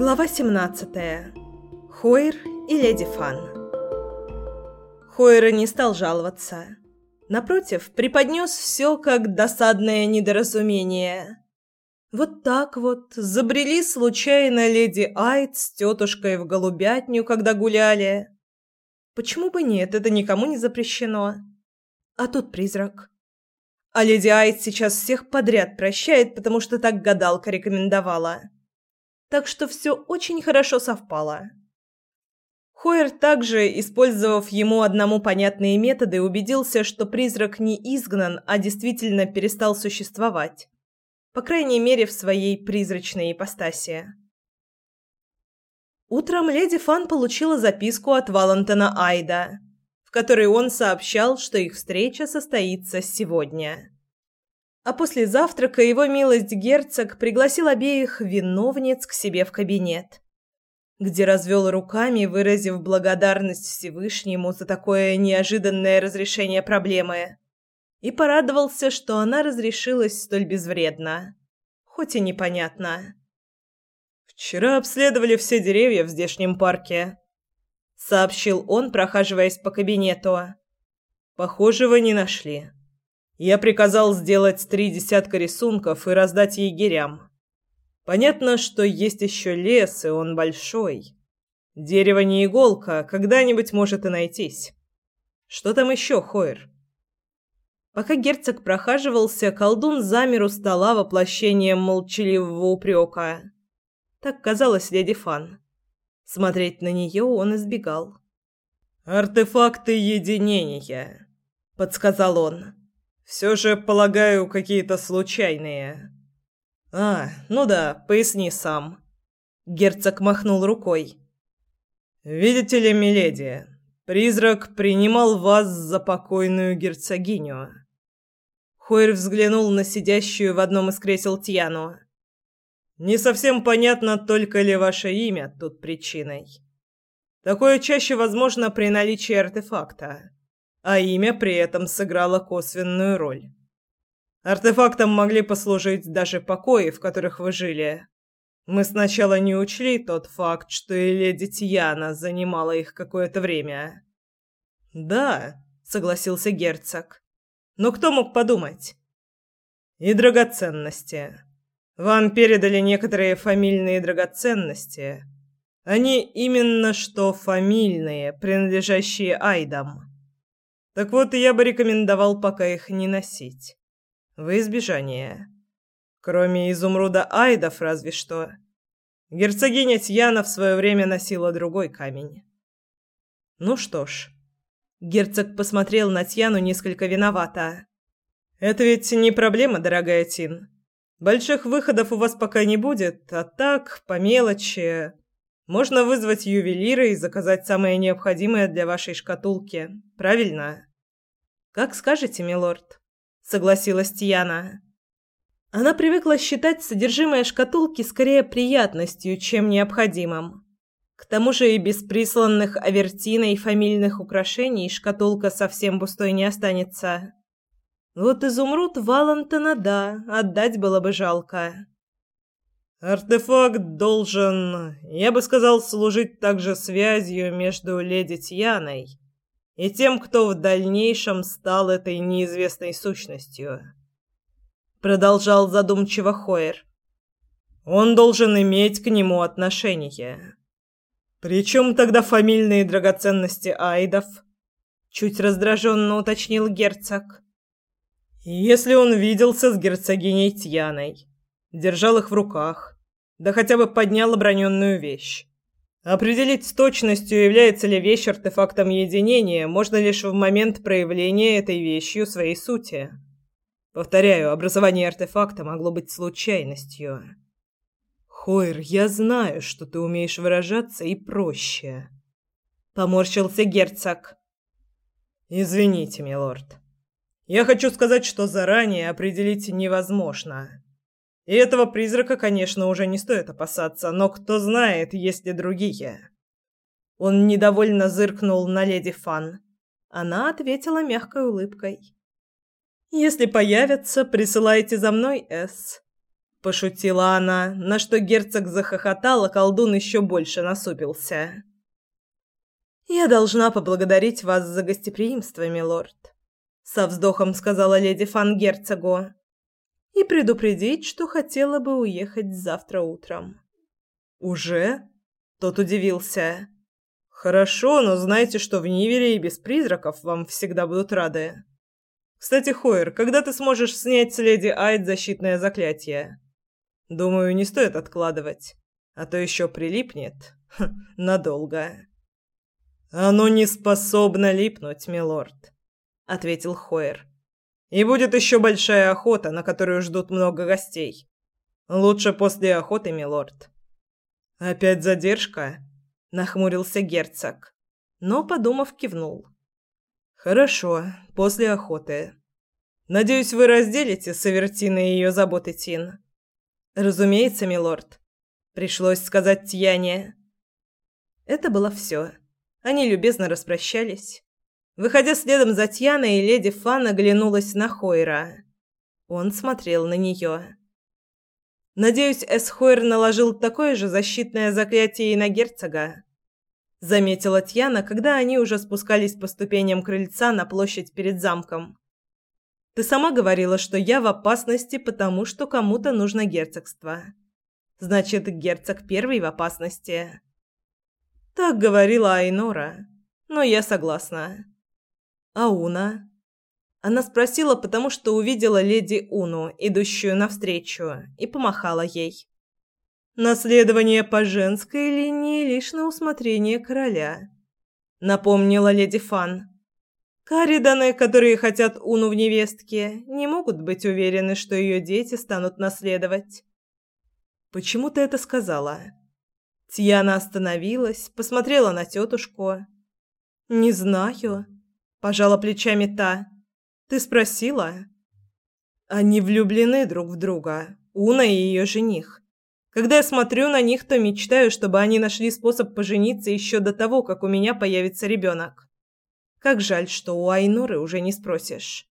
Глава 17. Хойер и леди Фан. Хойер не стал жаловаться. Напротив, преподнес все как досадное недоразумение. Вот так вот забрели случайно леди Айд с тетушкой в голубятню, когда гуляли. Почему бы нет, это никому не запрещено. А тут призрак. А леди Айд сейчас всех подряд прощает, потому что так гадалка рекомендовала. Так что все очень хорошо совпало. Хойер также, использовав ему одному понятные методы, убедился, что призрак не изгнан, а действительно перестал существовать. По крайней мере, в своей призрачной ипостаси. Утром леди Фан получила записку от Валентина Айда – в которой он сообщал, что их встреча состоится сегодня. А после завтрака его милость герцог пригласил обеих виновниц к себе в кабинет, где развел руками, выразив благодарность Всевышнему за такое неожиданное разрешение проблемы, и порадовался, что она разрешилась столь безвредно, хоть и непонятно. «Вчера обследовали все деревья в здешнем парке», сообщил он, прохаживаясь по кабинету. Похожего не нашли. Я приказал сделать три десятка рисунков и раздать егерям. Понятно, что есть еще лес, и он большой. Дерево не иголка, когда-нибудь может и найтись. Что там еще, Хойер? Пока герцог прохаживался, колдун замер у стола воплощением молчаливого упрека. Так казалось леди Фан. Смотреть на нее он избегал. «Артефакты единения», — подсказал он. «Все же, полагаю, какие-то случайные». «А, ну да, поясни сам». Герцог махнул рукой. «Видите ли, миледи, призрак принимал вас за покойную герцогиню». Хойер взглянул на сидящую в одном из кресел Тьяну. Не совсем понятно, только ли ваше имя тут причиной. Такое чаще возможно при наличии артефакта, а имя при этом сыграло косвенную роль. Артефактом могли послужить даже покои, в которых вы жили. Мы сначала не учли тот факт, что и леди Тиана занимала их какое-то время. Да, согласился герцог. Но кто мог подумать? И драгоценности. Вам передали некоторые фамильные драгоценности. Они именно что фамильные, принадлежащие Айдам. Так вот, я бы рекомендовал пока их не носить. В избежание. Кроме изумруда Айдов разве что. Герцогиня Тьяна в свое время носила другой камень. Ну что ж. Герцог посмотрел на Тьяну несколько виновато. Это ведь не проблема, дорогая Тин. Больших выходов у вас пока не будет, а так, по мелочи. Можно вызвать ювелира и заказать самое необходимое для вашей шкатулки. Правильно? Как скажете, милорд, согласилась Тиана. Она привыкла считать содержимое шкатулки скорее приятностью, чем необходимым. К тому же и без присланных авертиной фамильных украшений шкатулка совсем пустой не останется. Вот изумруд Валентина, да, отдать было бы жалко. Артефакт должен, я бы сказал, служить также связью между леди Тьяной и тем, кто в дальнейшем стал этой неизвестной сущностью. Продолжал задумчиво Хоер. Он должен иметь к нему отношение. Причем тогда фамильные драгоценности айдов? Чуть раздраженно уточнил герцог. Если он виделся с герцогиней Тьяной, держал их в руках, да хотя бы поднял оброненную вещь. Определить с точностью, является ли вещь артефактом единения, можно лишь в момент проявления этой вещью своей сути. Повторяю, образование артефакта могло быть случайностью. Хойр, я знаю, что ты умеешь выражаться и проще. Поморщился герцог. Извините, милорд. Я хочу сказать, что заранее определить невозможно. И этого призрака, конечно, уже не стоит опасаться, но кто знает, есть ли другие. Он недовольно зыркнул на леди Фан. Она ответила мягкой улыбкой. Если появятся, присылайте за мной, С. пошутила она, на что герцог захохотал, а колдун еще больше насупился. Я должна поблагодарить вас за гостеприимство, милорд, со вздохом сказала леди Фан герцогу. И предупредить, что хотела бы уехать завтра утром. Уже? Тот удивился. Хорошо, но знайте, что в Нивере и без призраков вам всегда будут рады. Кстати, Хойер, когда ты сможешь снять с леди Айд защитное заклятие? Думаю, не стоит откладывать, а то еще прилипнет надолго. Оно не способно липнуть, милорд, ответил Хойер. И будет еще большая охота, на которую ждут много гостей. Лучше после охоты, милорд. Опять задержка? нахмурился герцог, но, подумав, кивнул. Хорошо, после охоты. Надеюсь, вы разделите с Авертиной ее заботы, Тин. Разумеется, милорд. Пришлось сказать Тьяне. Это было все. Они любезно распрощались. Выходя следом за Тьяной, леди Фан оглянулась на Хойра. Он смотрел на нее. Надеюсь, Эсхойр наложил такое же защитное заклятие и на герцога заметила Тьяна, когда они уже спускались по ступеням крыльца на площадь перед замком. Ты сама говорила, что я в опасности, потому что кому-то нужно герцогство. Значит, герцог первый в опасности. Так говорила Айнора, но я согласна. А Уна? Она спросила, потому что увидела леди Уну, идущую навстречу, и помахала ей. Наследование по женской линии лишь на усмотрение короля, напомнила леди Фан. Кариданы, которые хотят Уну в невестке, не могут быть уверены, что ее дети станут наследовать. Почему ты это сказала? Тьяна остановилась, посмотрела на тетушку. Не знаю, пожала плечами та. Ты спросила? Они влюблены друг в друга, Уна и ее жених. Когда я смотрю на них, то мечтаю, чтобы они нашли способ пожениться еще до того, как у меня появится ребенок. Как жаль, что у Айнуры уже не спросишь.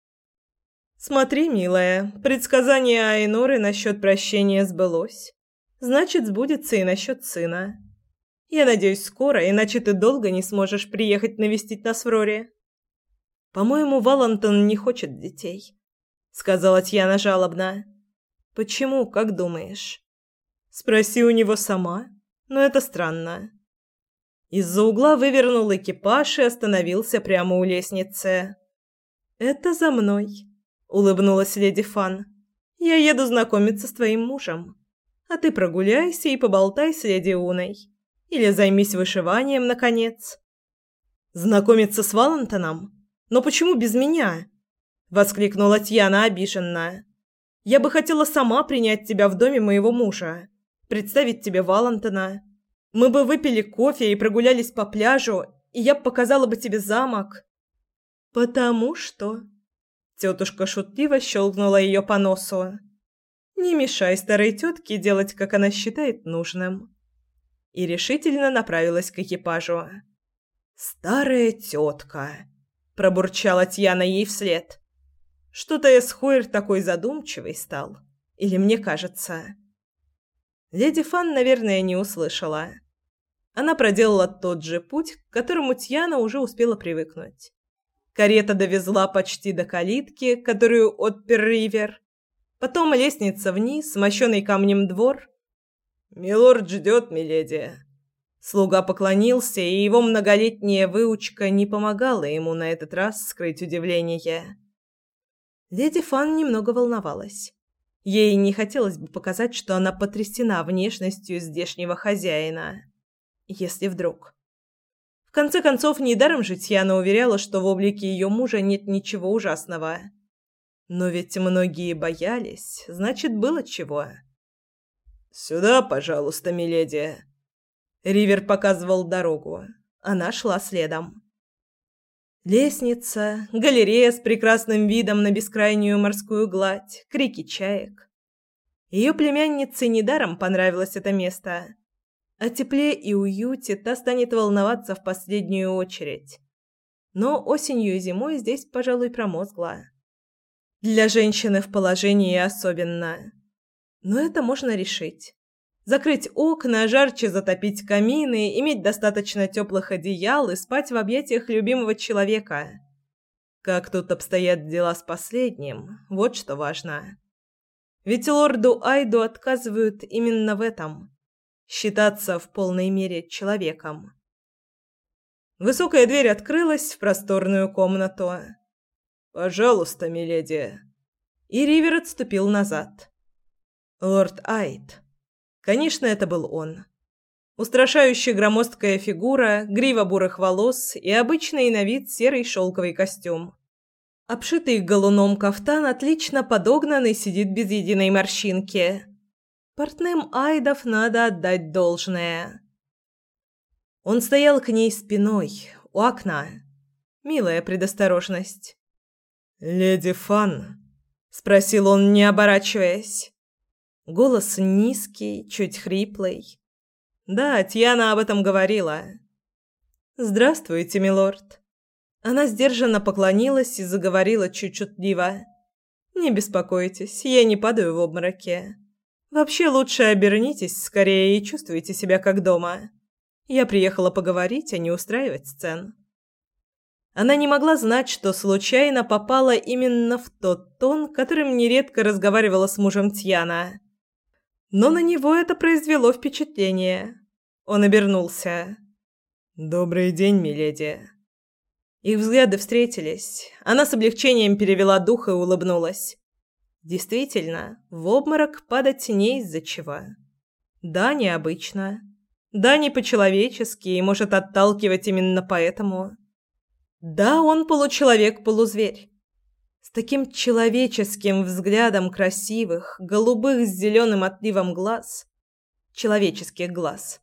Смотри, милая, предсказание Айнуры насчет прощения сбылось. Значит, сбудется и насчет сына. Я надеюсь, скоро, иначе ты долго не сможешь приехать навестить нас в Роре. По-моему, Валантон не хочет детей, сказала Тьяна жалобно. Почему, как думаешь? Спроси у него сама. Но это странно. Из-за угла вывернул экипаж и остановился прямо у лестницы. «Это за мной», — улыбнулась леди Фан. «Я еду знакомиться с твоим мужем. А ты прогуляйся и поболтай с леди Уной. Или займись вышиванием, наконец». «Знакомиться с Валентоном? Но почему без меня?» — воскликнула Тьяна обиженно. «Я бы хотела сама принять тебя в доме моего мужа представить тебе Валентина. Мы бы выпили кофе и прогулялись по пляжу, и я показала бы тебе замок. Потому что тетушка шутливо щелкнула ее по носу. Не мешай старой тетке делать, как она считает нужным. И решительно направилась к экипажу. Старая тетка, пробурчала Тьяна ей вслед. Что-то Эсхойр такой задумчивый стал. Или мне кажется. Леди Фан, наверное, не услышала. Она проделала тот же путь, к которому Тьяна уже успела привыкнуть. Карета довезла почти до калитки, которую отпер Ривер. Потом лестница вниз, смощенный камнем двор. «Милорд ждет, миледи». Слуга поклонился, и его многолетняя выучка не помогала ему на этот раз скрыть удивление. Леди Фан немного волновалась. Ей не хотелось бы показать, что она потрясена внешностью здешнего хозяина. Если вдруг. В конце концов, недаром же Тьяна уверяла, что в облике ее мужа нет ничего ужасного. Но ведь многие боялись, значит, было чего. «Сюда, пожалуйста, миледи». Ривер показывал дорогу. Она шла следом. Лестница, галерея с прекрасным видом на бескрайнюю морскую гладь, крики чаек. Ее племяннице недаром понравилось это место. О тепле и уюте та станет волноваться в последнюю очередь. Но осенью и зимой здесь, пожалуй, промозгла. Для женщины в положении особенно. Но это можно решить. Закрыть окна, жарче затопить камины, иметь достаточно теплых одеял и спать в объятиях любимого человека. Как тут обстоят дела с последним, вот что важно. Ведь лорду Айду отказывают именно в этом – считаться в полной мере человеком. Высокая дверь открылась в просторную комнату. «Пожалуйста, миледи». И Ривер отступил назад. Лорд Айд. Конечно, это был он. Устрашающая громоздкая фигура, грива бурых волос и обычный на вид серый шелковый костюм. Обшитый галуном кафтан отлично подогнан и сидит без единой морщинки. Портным Айдов надо отдать должное. Он стоял к ней спиной, у окна. Милая предосторожность. «Леди Фан?» – спросил он, не оборачиваясь. Голос низкий, чуть хриплый. Да, Тьяна об этом говорила. «Здравствуйте, милорд». Она сдержанно поклонилась и заговорила чуть чутливо. «Не беспокойтесь, я не падаю в обмороке. Вообще лучше обернитесь скорее и чувствуйте себя как дома. Я приехала поговорить, а не устраивать сцен». Она не могла знать, что случайно попала именно в тот тон, которым нередко разговаривала с мужем Тьяна. Но на него это произвело впечатление. Он обернулся. «Добрый день, миледи». Их взгляды встретились. Она с облегчением перевела дух и улыбнулась. Действительно, в обморок падать не из-за чего. Да, необычно. Да, не по-человечески и может отталкивать именно поэтому. Да, он получеловек-полузверь таким человеческим взглядом красивых, голубых с зеленым отливом глаз. Человеческих глаз.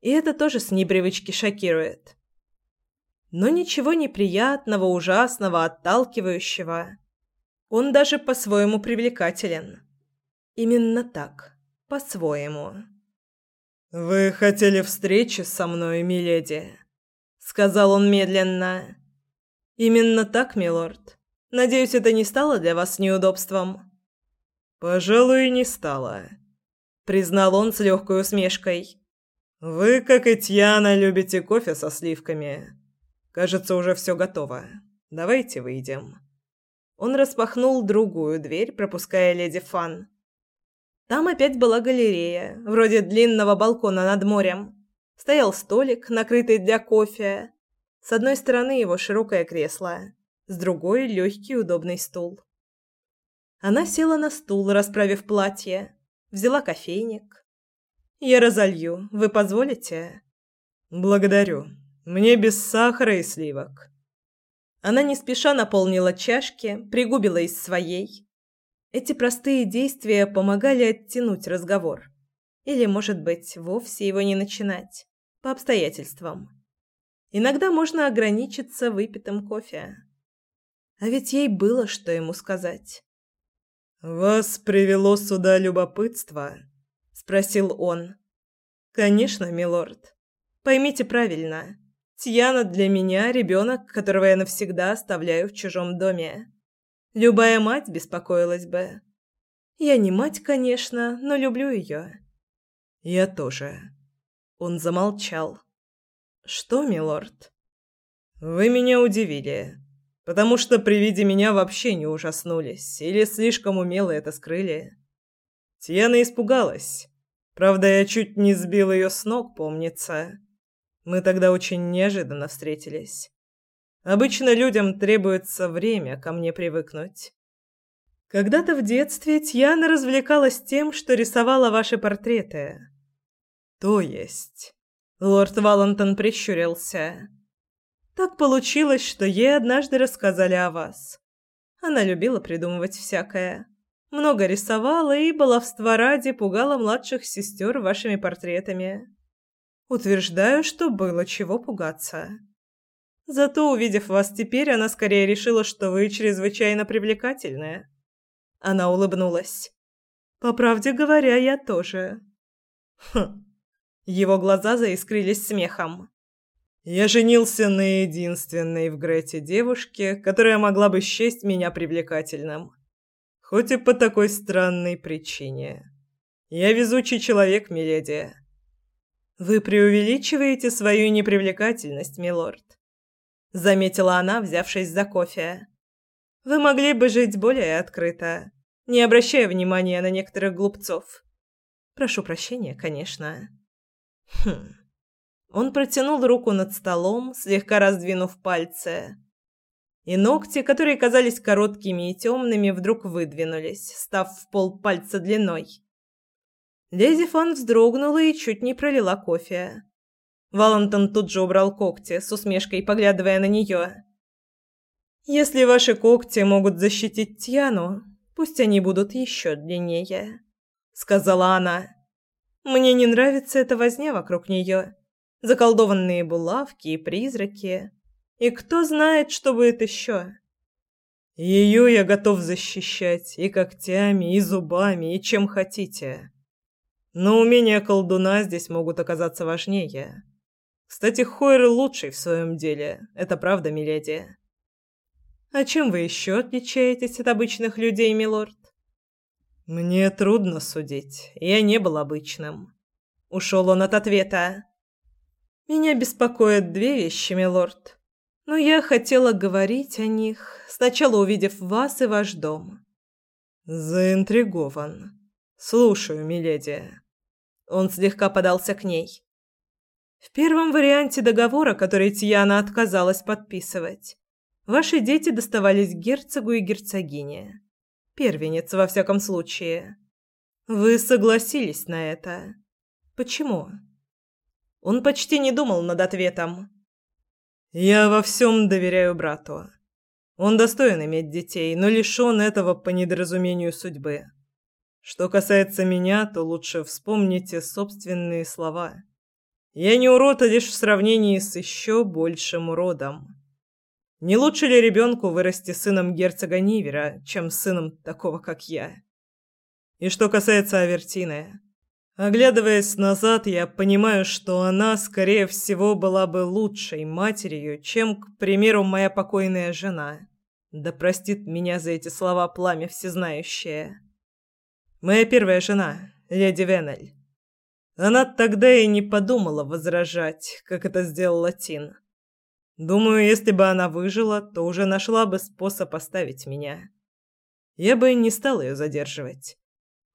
И это тоже с непривычки шокирует. Но ничего неприятного, ужасного, отталкивающего. Он даже по-своему привлекателен. Именно так, по-своему. «Вы хотели встречи со мной, миледи?» — сказал он медленно. «Именно так, милорд. Надеюсь, это не стало для вас неудобством?» «Пожалуй, не стало», — признал он с легкой усмешкой. «Вы, как и Тьяна, любите кофе со сливками. Кажется, уже все готово. Давайте выйдем». Он распахнул другую дверь, пропуская леди Фан. Там опять была галерея, вроде длинного балкона над морем. Стоял столик, накрытый для кофе. С одной стороны его широкое кресло с другой — легкий удобный стул. Она села на стул, расправив платье, взяла кофейник. «Я разолью. Вы позволите?» «Благодарю. Мне без сахара и сливок». Она не спеша наполнила чашки, пригубила из своей. Эти простые действия помогали оттянуть разговор. Или, может быть, вовсе его не начинать. По обстоятельствам. Иногда можно ограничиться выпитым кофе. А ведь ей было что ему сказать. «Вас привело сюда любопытство?» – спросил он. «Конечно, милорд. Поймите правильно. Тьяна для меня ребенок, которого я навсегда оставляю в чужом доме. Любая мать беспокоилась бы. Я не мать, конечно, но люблю ее». «Я тоже». Он замолчал. «Что, милорд?» «Вы меня удивили потому что при виде меня вообще не ужаснулись или слишком умело это скрыли. Тьяна испугалась. Правда, я чуть не сбил ее с ног, помнится. Мы тогда очень неожиданно встретились. Обычно людям требуется время ко мне привыкнуть. Когда-то в детстве Тьяна развлекалась тем, что рисовала ваши портреты. То есть... Лорд Валентон прищурился. Так получилось, что ей однажды рассказали о вас. Она любила придумывать всякое. Много рисовала и баловства ради пугала младших сестер вашими портретами. Утверждаю, что было чего пугаться. Зато, увидев вас теперь, она скорее решила, что вы чрезвычайно привлекательная. Она улыбнулась. По правде говоря, я тоже. Хм. Его глаза заискрились смехом. Я женился на единственной в Грете девушке, которая могла бы счесть меня привлекательным. Хоть и по такой странной причине. Я везучий человек, миледи. Вы преувеличиваете свою непривлекательность, милорд, заметила она, взявшись за кофе. Вы могли бы жить более открыто, не обращая внимания на некоторых глупцов. Прошу прощения, конечно. Хм. Он протянул руку над столом, слегка раздвинув пальцы. И ногти, которые казались короткими и темными, вдруг выдвинулись, став в пол пальца длиной. Леди Фан вздрогнула и чуть не пролила кофе. Валентон тут же убрал когти, с усмешкой поглядывая на нее. «Если ваши когти могут защитить Тьяну, пусть они будут еще длиннее», — сказала она. «Мне не нравится эта возня вокруг нее. Заколдованные булавки и призраки. И кто знает, что будет еще?» «Ее я готов защищать и когтями, и зубами, и чем хотите», но умения колдуна здесь могут оказаться важнее. Кстати, Хойр лучший в своем деле. Это правда, миледи. А чем вы еще отличаетесь от обычных людей, милорд? Мне трудно судить. Я не был обычным. Ушел он от ответа. Меня беспокоят две вещи, милорд. Но я хотела говорить о них, сначала увидев вас и ваш дом. Заинтригован. Слушаю, миледи. Он слегка подался к ней. В первом варианте договора, который Тиана отказалась подписывать, ваши дети доставались герцогу и герцогине. Первенец, во всяком случае. Вы согласились на это. Почему? Он почти не думал над ответом. Я во всем доверяю брату. Он достоин иметь детей, но лишен этого по недоразумению судьбы. Что касается меня, то лучше вспомните собственные слова. Я не урод, а лишь в сравнении с еще большим уродом. Не лучше ли ребенку вырасти сыном герцога Нивера, чем сыном такого, как я? И что касается Авертины, оглядываясь назад, я понимаю, что она, скорее всего, была бы лучшей матерью, чем, к примеру, моя покойная жена. Да простит меня за эти слова пламя всезнающее. Моя первая жена, леди Венель. Она тогда и не подумала возражать, как это сделал Тин. Думаю, если бы она выжила, то уже нашла бы способ оставить меня. Я бы не стал ее задерживать.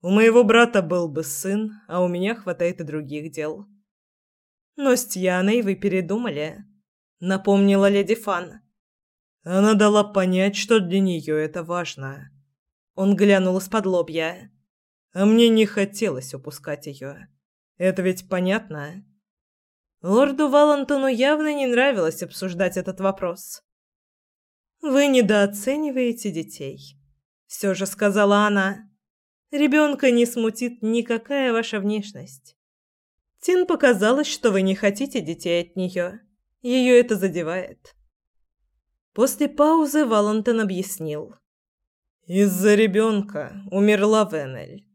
У моего брата был бы сын, а у меня хватает и других дел. Но с Тьяной вы передумали, напомнила леди Фан. Она дала понять, что для нее это важно. Он глянул из-под лобья. А мне не хотелось упускать ее. Это ведь понятно. Лорду Валантону явно не нравилось обсуждать этот вопрос. Вы недооцениваете детей, все же сказала она. Ребенка не смутит никакая ваша внешность. Тин показалось, что вы не хотите детей от нее. Ее это задевает. После паузы Валантон объяснил. Из-за ребенка умерла Венель.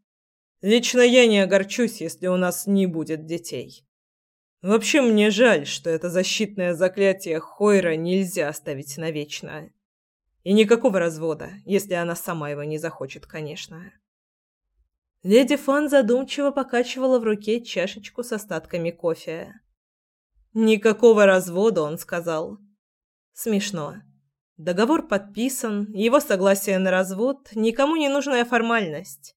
Лично я не огорчусь, если у нас не будет детей. Вообще мне жаль, что это защитное заклятие Хойра нельзя оставить навечно. И никакого развода, если она сама его не захочет, конечно. Леди Фан задумчиво покачивала в руке чашечку с остатками кофе. Никакого развода, он сказал. Смешно. Договор подписан, его согласие на развод никому не нужная формальность.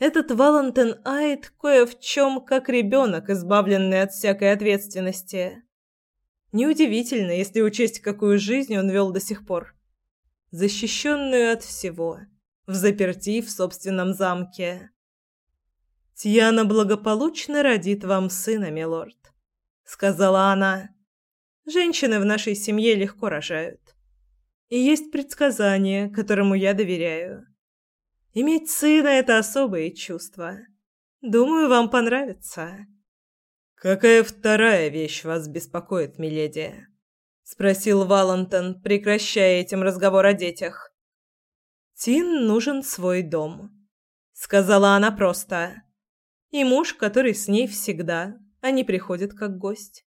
Этот Валентин Айд кое в чем как ребенок, избавленный от всякой ответственности. Неудивительно, если учесть, какую жизнь он вел до сих пор. Защищенную от всего, в заперти в собственном замке. «Тьяна благополучно родит вам сына, милорд», — сказала она. «Женщины в нашей семье легко рожают. И есть предсказание, которому я доверяю. Иметь сына — это особое чувство. Думаю, вам понравится». «Какая вторая вещь вас беспокоит, миледи?» — спросил Валентон, прекращая этим разговор о детях. «Тин нужен свой дом», — сказала она просто. «И муж, который с ней всегда, а не приходит как гость».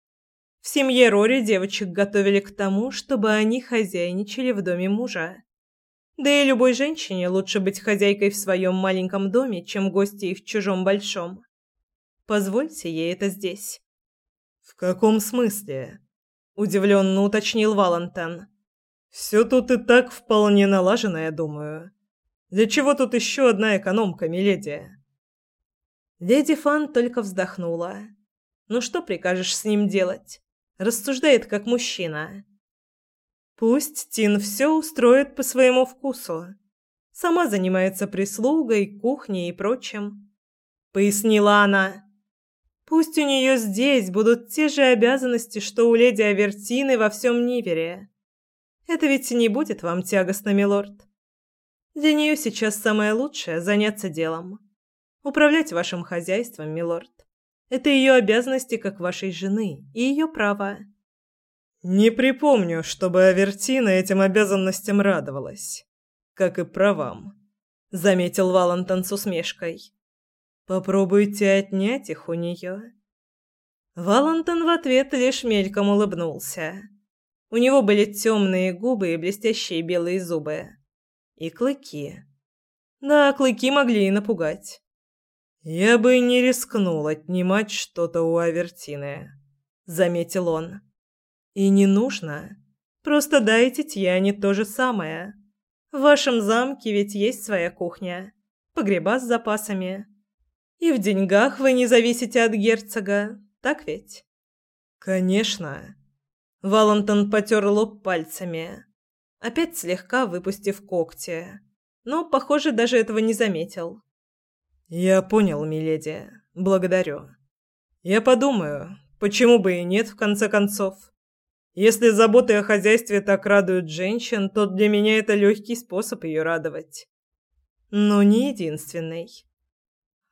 В семье Рори девочек готовили к тому, чтобы они хозяйничали в доме мужа. Да и любой женщине лучше быть хозяйкой в своем маленьком доме, чем гостьей в чужом большом. Позвольте ей это здесь. В каком смысле? удивленно уточнил Валентин. Все тут и так вполне налажено, я думаю. Для чего тут еще одна экономка, миледи? Леди Фан только вздохнула. Ну что прикажешь с ним делать? Рассуждает как мужчина. Пусть Тин все устроит по своему вкусу. Сама занимается прислугой, кухней и прочим. Пояснила она. Пусть у нее здесь будут те же обязанности, что у леди Авертины во всем Нивере. Это ведь не будет вам тягостно, милорд. Для нее сейчас самое лучшее – заняться делом. Управлять вашим хозяйством, милорд. Это ее обязанности как вашей жены и ее право. Не припомню, чтобы Авертина этим обязанностям радовалась, как и правам, заметил Валентон с усмешкой. Попробуйте отнять их у нее. Валентон в ответ лишь мельком улыбнулся. У него были темные губы и блестящие белые зубы. И клыки. Да, клыки могли и напугать. «Я бы не рискнул отнимать что-то у Авертины», — заметил он. И не нужно. Просто дайте Тьяне то же самое. В вашем замке ведь есть своя кухня, погреба с запасами. И в деньгах вы не зависите от герцога, так ведь? Конечно. Валентон потер лоб пальцами, опять слегка выпустив когти, но, похоже, даже этого не заметил. Я понял, миледи. Благодарю. Я подумаю, почему бы и нет в конце концов. Если заботы о хозяйстве так радуют женщин, то для меня это легкий способ ее радовать. Но не единственный.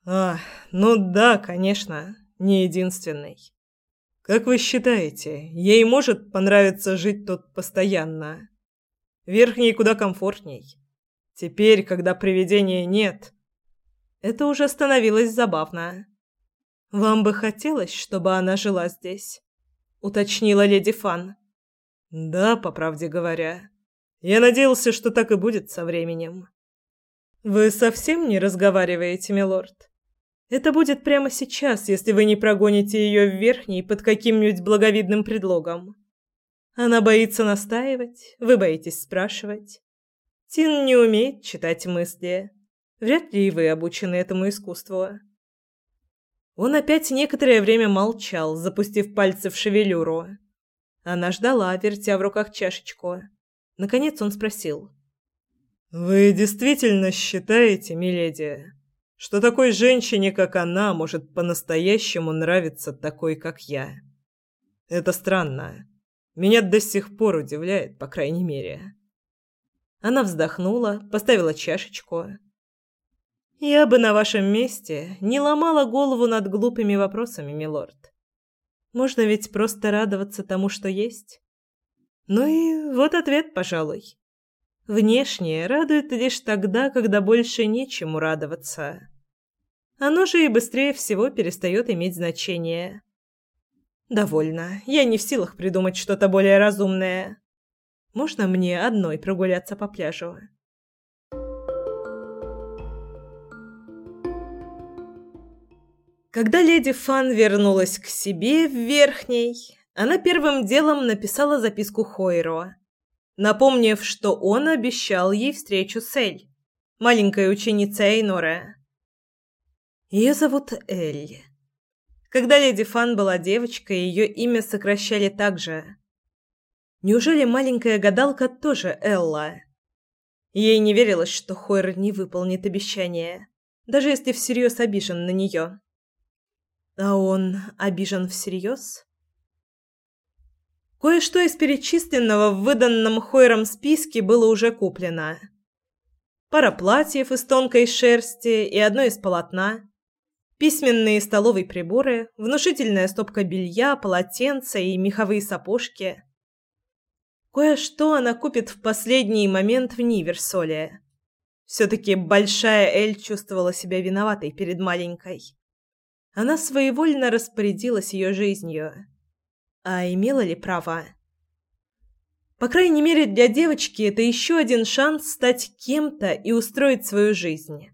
А, ну да, конечно, не единственный. Как вы считаете, ей может понравиться жить тут постоянно? Верхней куда комфортней. Теперь, когда привидения нет, это уже становилось забавно. Вам бы хотелось, чтобы она жила здесь? уточнила леди Фан. Да, по правде говоря. Я надеялся, что так и будет со временем. Вы совсем не разговариваете, милорд? Это будет прямо сейчас, если вы не прогоните ее в верхний под каким-нибудь благовидным предлогом. Она боится настаивать, вы боитесь спрашивать. Тин не умеет читать мысли. Вряд ли и вы обучены этому искусству. Он опять некоторое время молчал, запустив пальцы в шевелюру. Она ждала, вертя в руках чашечку. Наконец он спросил. «Вы действительно считаете, миледи, что такой женщине, как она, может по-настоящему нравиться такой, как я? Это странно. Меня до сих пор удивляет, по крайней мере». Она вздохнула, поставила чашечку я бы на вашем месте не ломала голову над глупыми вопросами, милорд. Можно ведь просто радоваться тому, что есть. Ну и вот ответ, пожалуй. Внешнее радует лишь тогда, когда больше нечему радоваться. Оно же и быстрее всего перестает иметь значение. Довольно. Я не в силах придумать что-то более разумное. Можно мне одной прогуляться по пляжу? Когда леди Фан вернулась к себе в Верхней, она первым делом написала записку Хойро, напомнив, что он обещал ей встречу с Эль, маленькой ученицей Эйнора. Ее зовут Эль. Когда леди Фан была девочкой, ее имя сокращали так же. Неужели маленькая гадалка тоже Элла? Ей не верилось, что Хойр не выполнит обещание, даже если всерьез обижен на нее. А он обижен всерьез? Кое-что из перечисленного в выданном Хойром списке было уже куплено. Пара платьев из тонкой шерсти и одно из полотна, письменные столовые приборы, внушительная стопка белья, полотенца и меховые сапожки. Кое-что она купит в последний момент в Ниверсоле. Все-таки большая Эль чувствовала себя виноватой перед маленькой. Она своевольно распорядилась ее жизнью. А имела ли право? По крайней мере, для девочки это еще один шанс стать кем-то и устроить свою жизнь.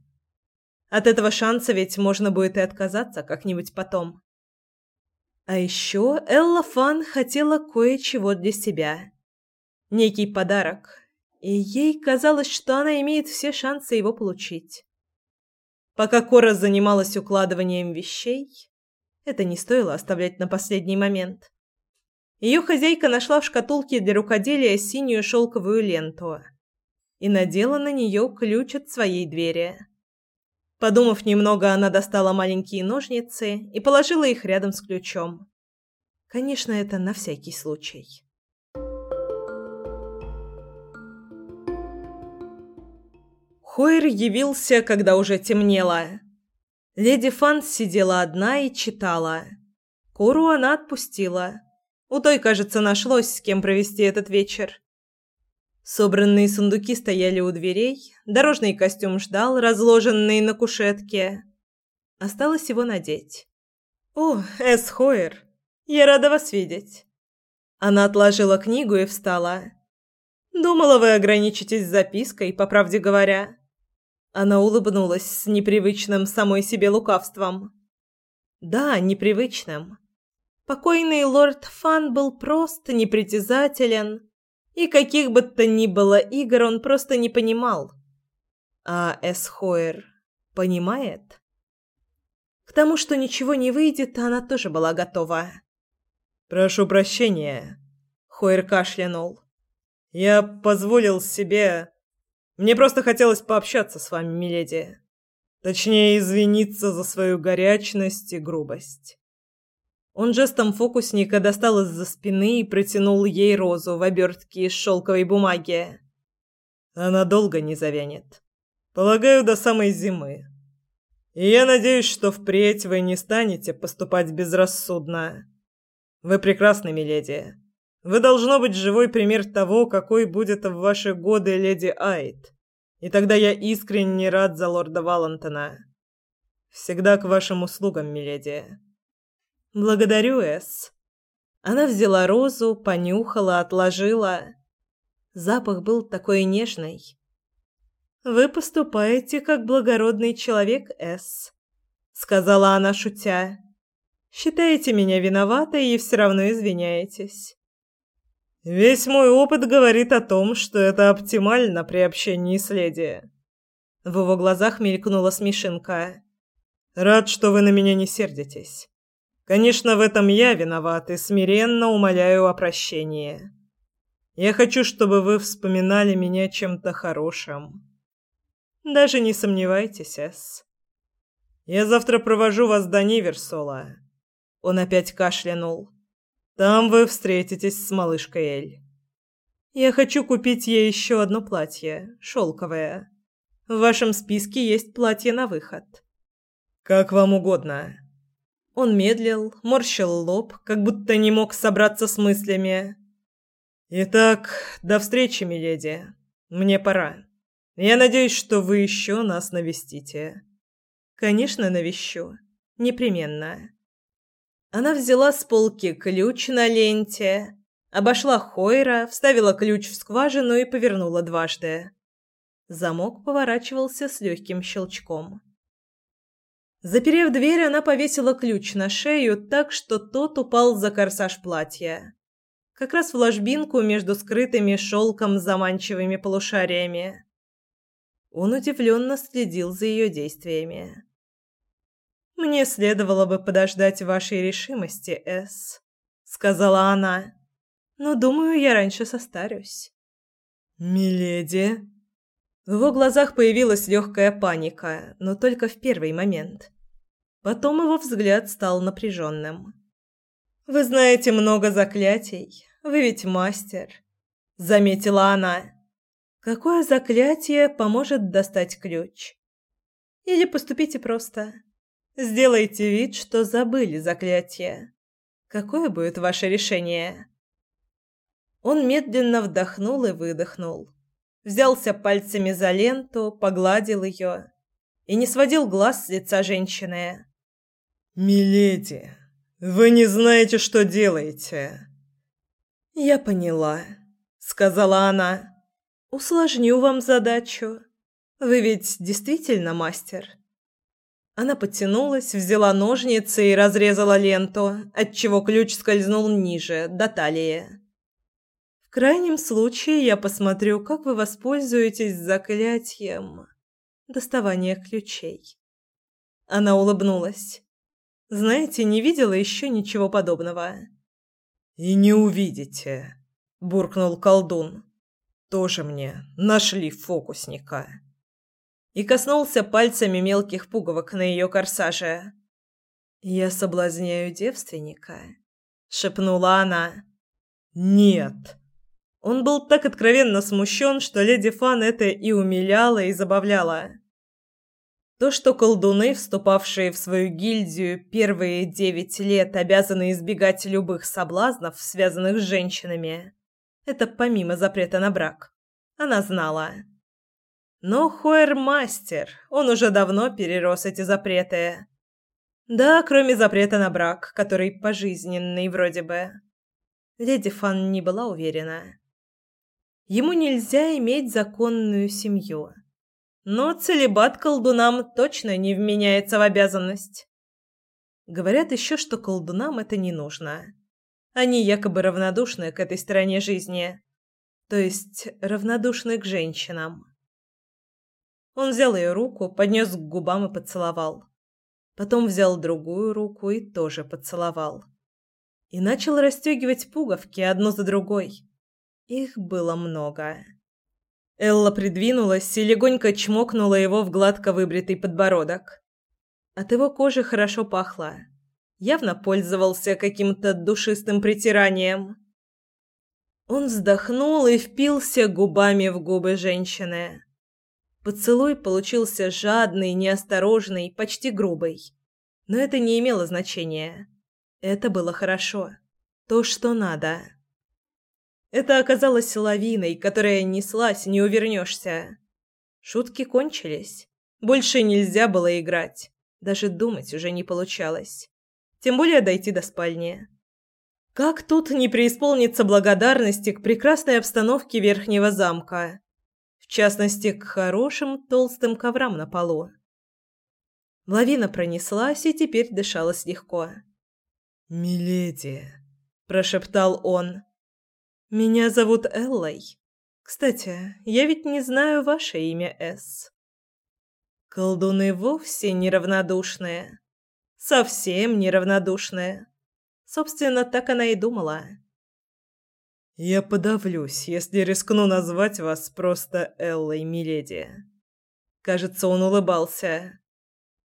От этого шанса ведь можно будет и отказаться как-нибудь потом. А еще Элла Фан хотела кое-чего для себя. Некий подарок, и ей казалось, что она имеет все шансы его получить. Пока Кора занималась укладыванием вещей, это не стоило оставлять на последний момент. Ее хозяйка нашла в шкатулке для рукоделия синюю шелковую ленту и надела на нее ключ от своей двери. Подумав немного, она достала маленькие ножницы и положила их рядом с ключом. Конечно, это на всякий случай. Хойер явился, когда уже темнело. Леди Фанс сидела одна и читала. Кору она отпустила. У той, кажется, нашлось, с кем провести этот вечер. Собранные сундуки стояли у дверей, дорожный костюм ждал, разложенный на кушетке. Осталось его надеть. «О, Эс Хойер, я рада вас видеть». Она отложила книгу и встала. «Думала, вы ограничитесь запиской, по правде говоря». Она улыбнулась с непривычным самой себе лукавством. «Да, непривычным. Покойный лорд Фан был просто непритязателен, и каких бы то ни было игр он просто не понимал. А Эсхойер понимает? К тому, что ничего не выйдет, она тоже была готова. «Прошу прощения», — Хойер кашлянул. «Я позволил себе... Мне просто хотелось пообщаться с вами, миледи. Точнее, извиниться за свою горячность и грубость». Он жестом фокусника достал из-за спины и протянул ей розу в обертке из шелковой бумаги. Она долго не завянет. Полагаю, до самой зимы. И я надеюсь, что впредь вы не станете поступать безрассудно. Вы прекрасны, миледи. Вы должно быть живой пример того, какой будет в ваши годы леди Айт. И тогда я искренне рад за лорда Валентона. Всегда к вашим услугам, миледи. «Благодарю, Эс». Она взяла розу, понюхала, отложила. Запах был такой нежный. «Вы поступаете как благородный человек, Эс», — сказала она, шутя. «Считаете меня виноватой и все равно извиняетесь». «Весь мой опыт говорит о том, что это оптимально при общении с леди». В его глазах мелькнула смешинка. «Рад, что вы на меня не сердитесь. Конечно, в этом я виноват и смиренно умоляю о прощении. Я хочу, чтобы вы вспоминали меня чем-то хорошим. Даже не сомневайтесь, Эс. Я завтра провожу вас до Ниверсола. Он опять кашлянул. Там вы встретитесь с малышкой Эль. Я хочу купить ей еще одно платье, шелковое. В вашем списке есть платье на выход. Как вам угодно. Он медлил, морщил лоб, как будто не мог собраться с мыслями. «Итак, до встречи, миледи. Мне пора. Я надеюсь, что вы еще нас навестите». «Конечно, навещу. Непременно». Она взяла с полки ключ на ленте, обошла Хойра, вставила ключ в скважину и повернула дважды. Замок поворачивался с легким щелчком. Заперев дверь, она повесила ключ на шею так, что тот упал за корсаж платья. Как раз в ложбинку между скрытыми шелком заманчивыми полушариями. Он удивленно следил за ее действиями. «Мне следовало бы подождать вашей решимости, Эс», — сказала она. «Но, думаю, я раньше состарюсь». «Миледи?» В его глазах появилась легкая паника, но только в первый момент. Потом его взгляд стал напряженным. «Вы знаете много заклятий. Вы ведь мастер», — заметила она. «Какое заклятие поможет достать ключ? Или поступите просто. Сделайте вид, что забыли заклятие. Какое будет ваше решение?» Он медленно вдохнул и выдохнул. Взялся пальцами за ленту, погладил ее и не сводил глаз с лица женщины. «Миледи, вы не знаете, что делаете». «Я поняла», — сказала она. Усложню вам задачу. Вы ведь действительно мастер. Она подтянулась, взяла ножницы и разрезала ленту, отчего ключ скользнул ниже, до талии. В крайнем случае я посмотрю, как вы воспользуетесь заклятием доставания ключей. Она улыбнулась. Знаете, не видела еще ничего подобного. И не увидите, буркнул колдун. Тоже мне нашли фокусника и коснулся пальцами мелких пуговок на ее корсаже. «Я соблазняю девственника», — шепнула она. «Нет». Он был так откровенно смущен, что леди Фан это и умиляла, и забавляла. То, что колдуны, вступавшие в свою гильдию первые девять лет, обязаны избегать любых соблазнов, связанных с женщинами, это помимо запрета на брак. Она знала. Но Хоер мастер, он уже давно перерос эти запреты. Да, кроме запрета на брак, который пожизненный вроде бы. Леди Фан не была уверена. Ему нельзя иметь законную семью. Но целебат колдунам точно не вменяется в обязанность. Говорят еще, что колдунам это не нужно. Они якобы равнодушны к этой стороне жизни. То есть равнодушны к женщинам. Он взял ее руку, поднес к губам и поцеловал. Потом взял другую руку и тоже поцеловал. И начал расстегивать пуговки одну за другой. Их было много. Элла придвинулась и легонько чмокнула его в гладко выбритый подбородок. От его кожи хорошо пахло. Явно пользовался каким-то душистым притиранием. Он вздохнул и впился губами в губы женщины. Поцелуй получился жадный, неосторожный, почти грубый. Но это не имело значения. Это было хорошо. То, что надо. Это оказалось лавиной, которая неслась, не увернешься. Шутки кончились. Больше нельзя было играть. Даже думать уже не получалось. Тем более дойти до спальни. Как тут не преисполниться благодарности к прекрасной обстановке верхнего замка? в частности, к хорошим толстым коврам на полу. Лавина пронеслась и теперь дышалась легко. «Миледи», – прошептал он. «Меня зовут Эллой. Кстати, я ведь не знаю ваше имя, С. Колдуны вовсе неравнодушные. Совсем неравнодушные. Собственно, так она и думала. Я подавлюсь, если рискну назвать вас просто Эллой Миледи. Кажется, он улыбался.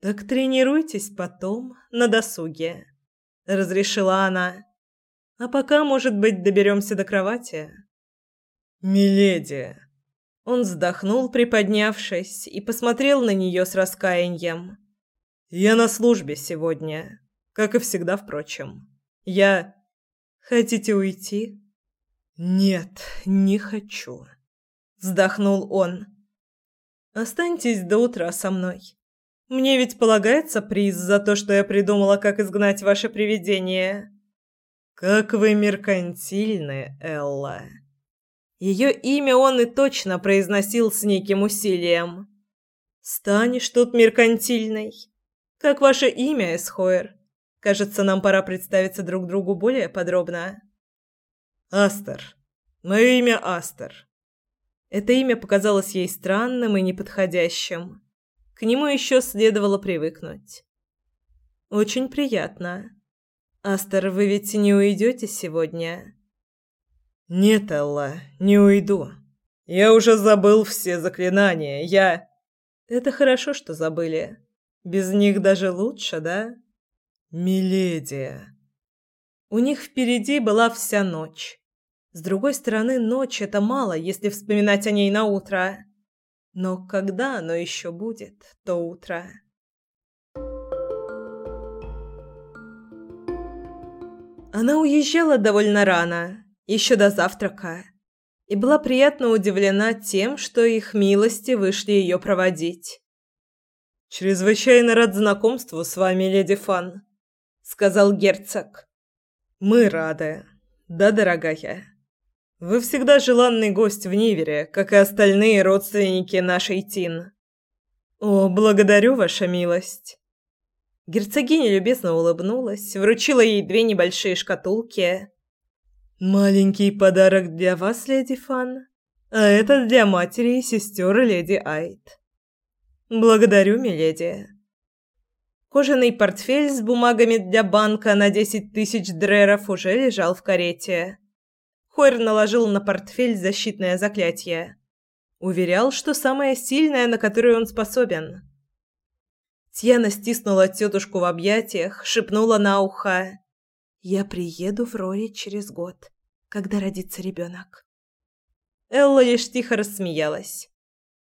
Так тренируйтесь потом на досуге, разрешила она. А пока, может быть, доберемся до кровати. Миледи. Он вздохнул, приподнявшись, и посмотрел на нее с раскаянием. Я на службе сегодня, как и всегда, впрочем. Я Хотите уйти? «Нет, не хочу», — вздохнул он. «Останьтесь до утра со мной. Мне ведь полагается приз за то, что я придумала, как изгнать ваше привидение». «Как вы меркантильны, Элла». Ее имя он и точно произносил с неким усилием. «Станешь тут меркантильной. Как ваше имя, Эсхойер? Кажется, нам пора представиться друг другу более подробно». Астер. Мое имя Астер. Это имя показалось ей странным и неподходящим. К нему еще следовало привыкнуть. Очень приятно. Астер, вы ведь не уйдете сегодня? Нет, Элла, не уйду. Я уже забыл все заклинания. Я Это хорошо, что забыли. Без них даже лучше, да? Миледи. У них впереди была вся ночь. С другой стороны, ночь это мало, если вспоминать о ней на утро. Но когда оно еще будет, то утро. Она уезжала довольно рано, еще до завтрака, и была приятно удивлена тем, что их милости вышли ее проводить. «Чрезвычайно рад знакомству с вами, леди Фан», — сказал герцог. «Мы рады. Да, дорогая». Вы всегда желанный гость в Нивере, как и остальные родственники нашей Тин. О, благодарю, ваша милость. Герцогиня любезно улыбнулась, вручила ей две небольшие шкатулки. Маленький подарок для вас, леди Фан, а это для матери и сестер леди Айт. Благодарю, миледи. Кожаный портфель с бумагами для банка на десять тысяч дреров уже лежал в карете. Хойр наложил на портфель защитное заклятие. Уверял, что самое сильное, на которое он способен. Тьяна стиснула тетушку в объятиях, шепнула на ухо. «Я приеду в Рори через год, когда родится ребенок». Элла лишь тихо рассмеялась.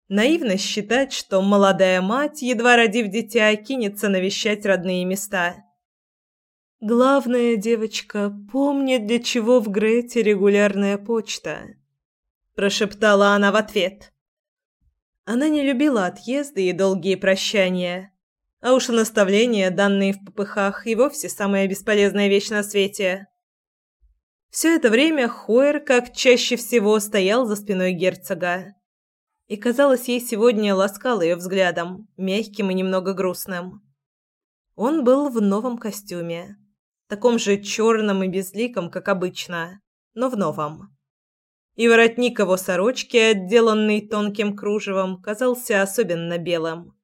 Наивно считать, что молодая мать, едва родив дитя, кинется навещать родные места. Главное, девочка, помни, для чего в Грете регулярная почта, прошептала она в ответ. Она не любила отъезды и долгие прощания, а уж наставления, данные в попыхах, и вовсе самая бесполезная вещь на свете. Все это время Хойер, как чаще всего, стоял за спиной герцога. И, казалось, ей сегодня ласкал ее взглядом, мягким и немного грустным. Он был в новом костюме таком же черном и безликом, как обычно, но в новом. И воротник его сорочки, отделанный тонким кружевом, казался особенно белым.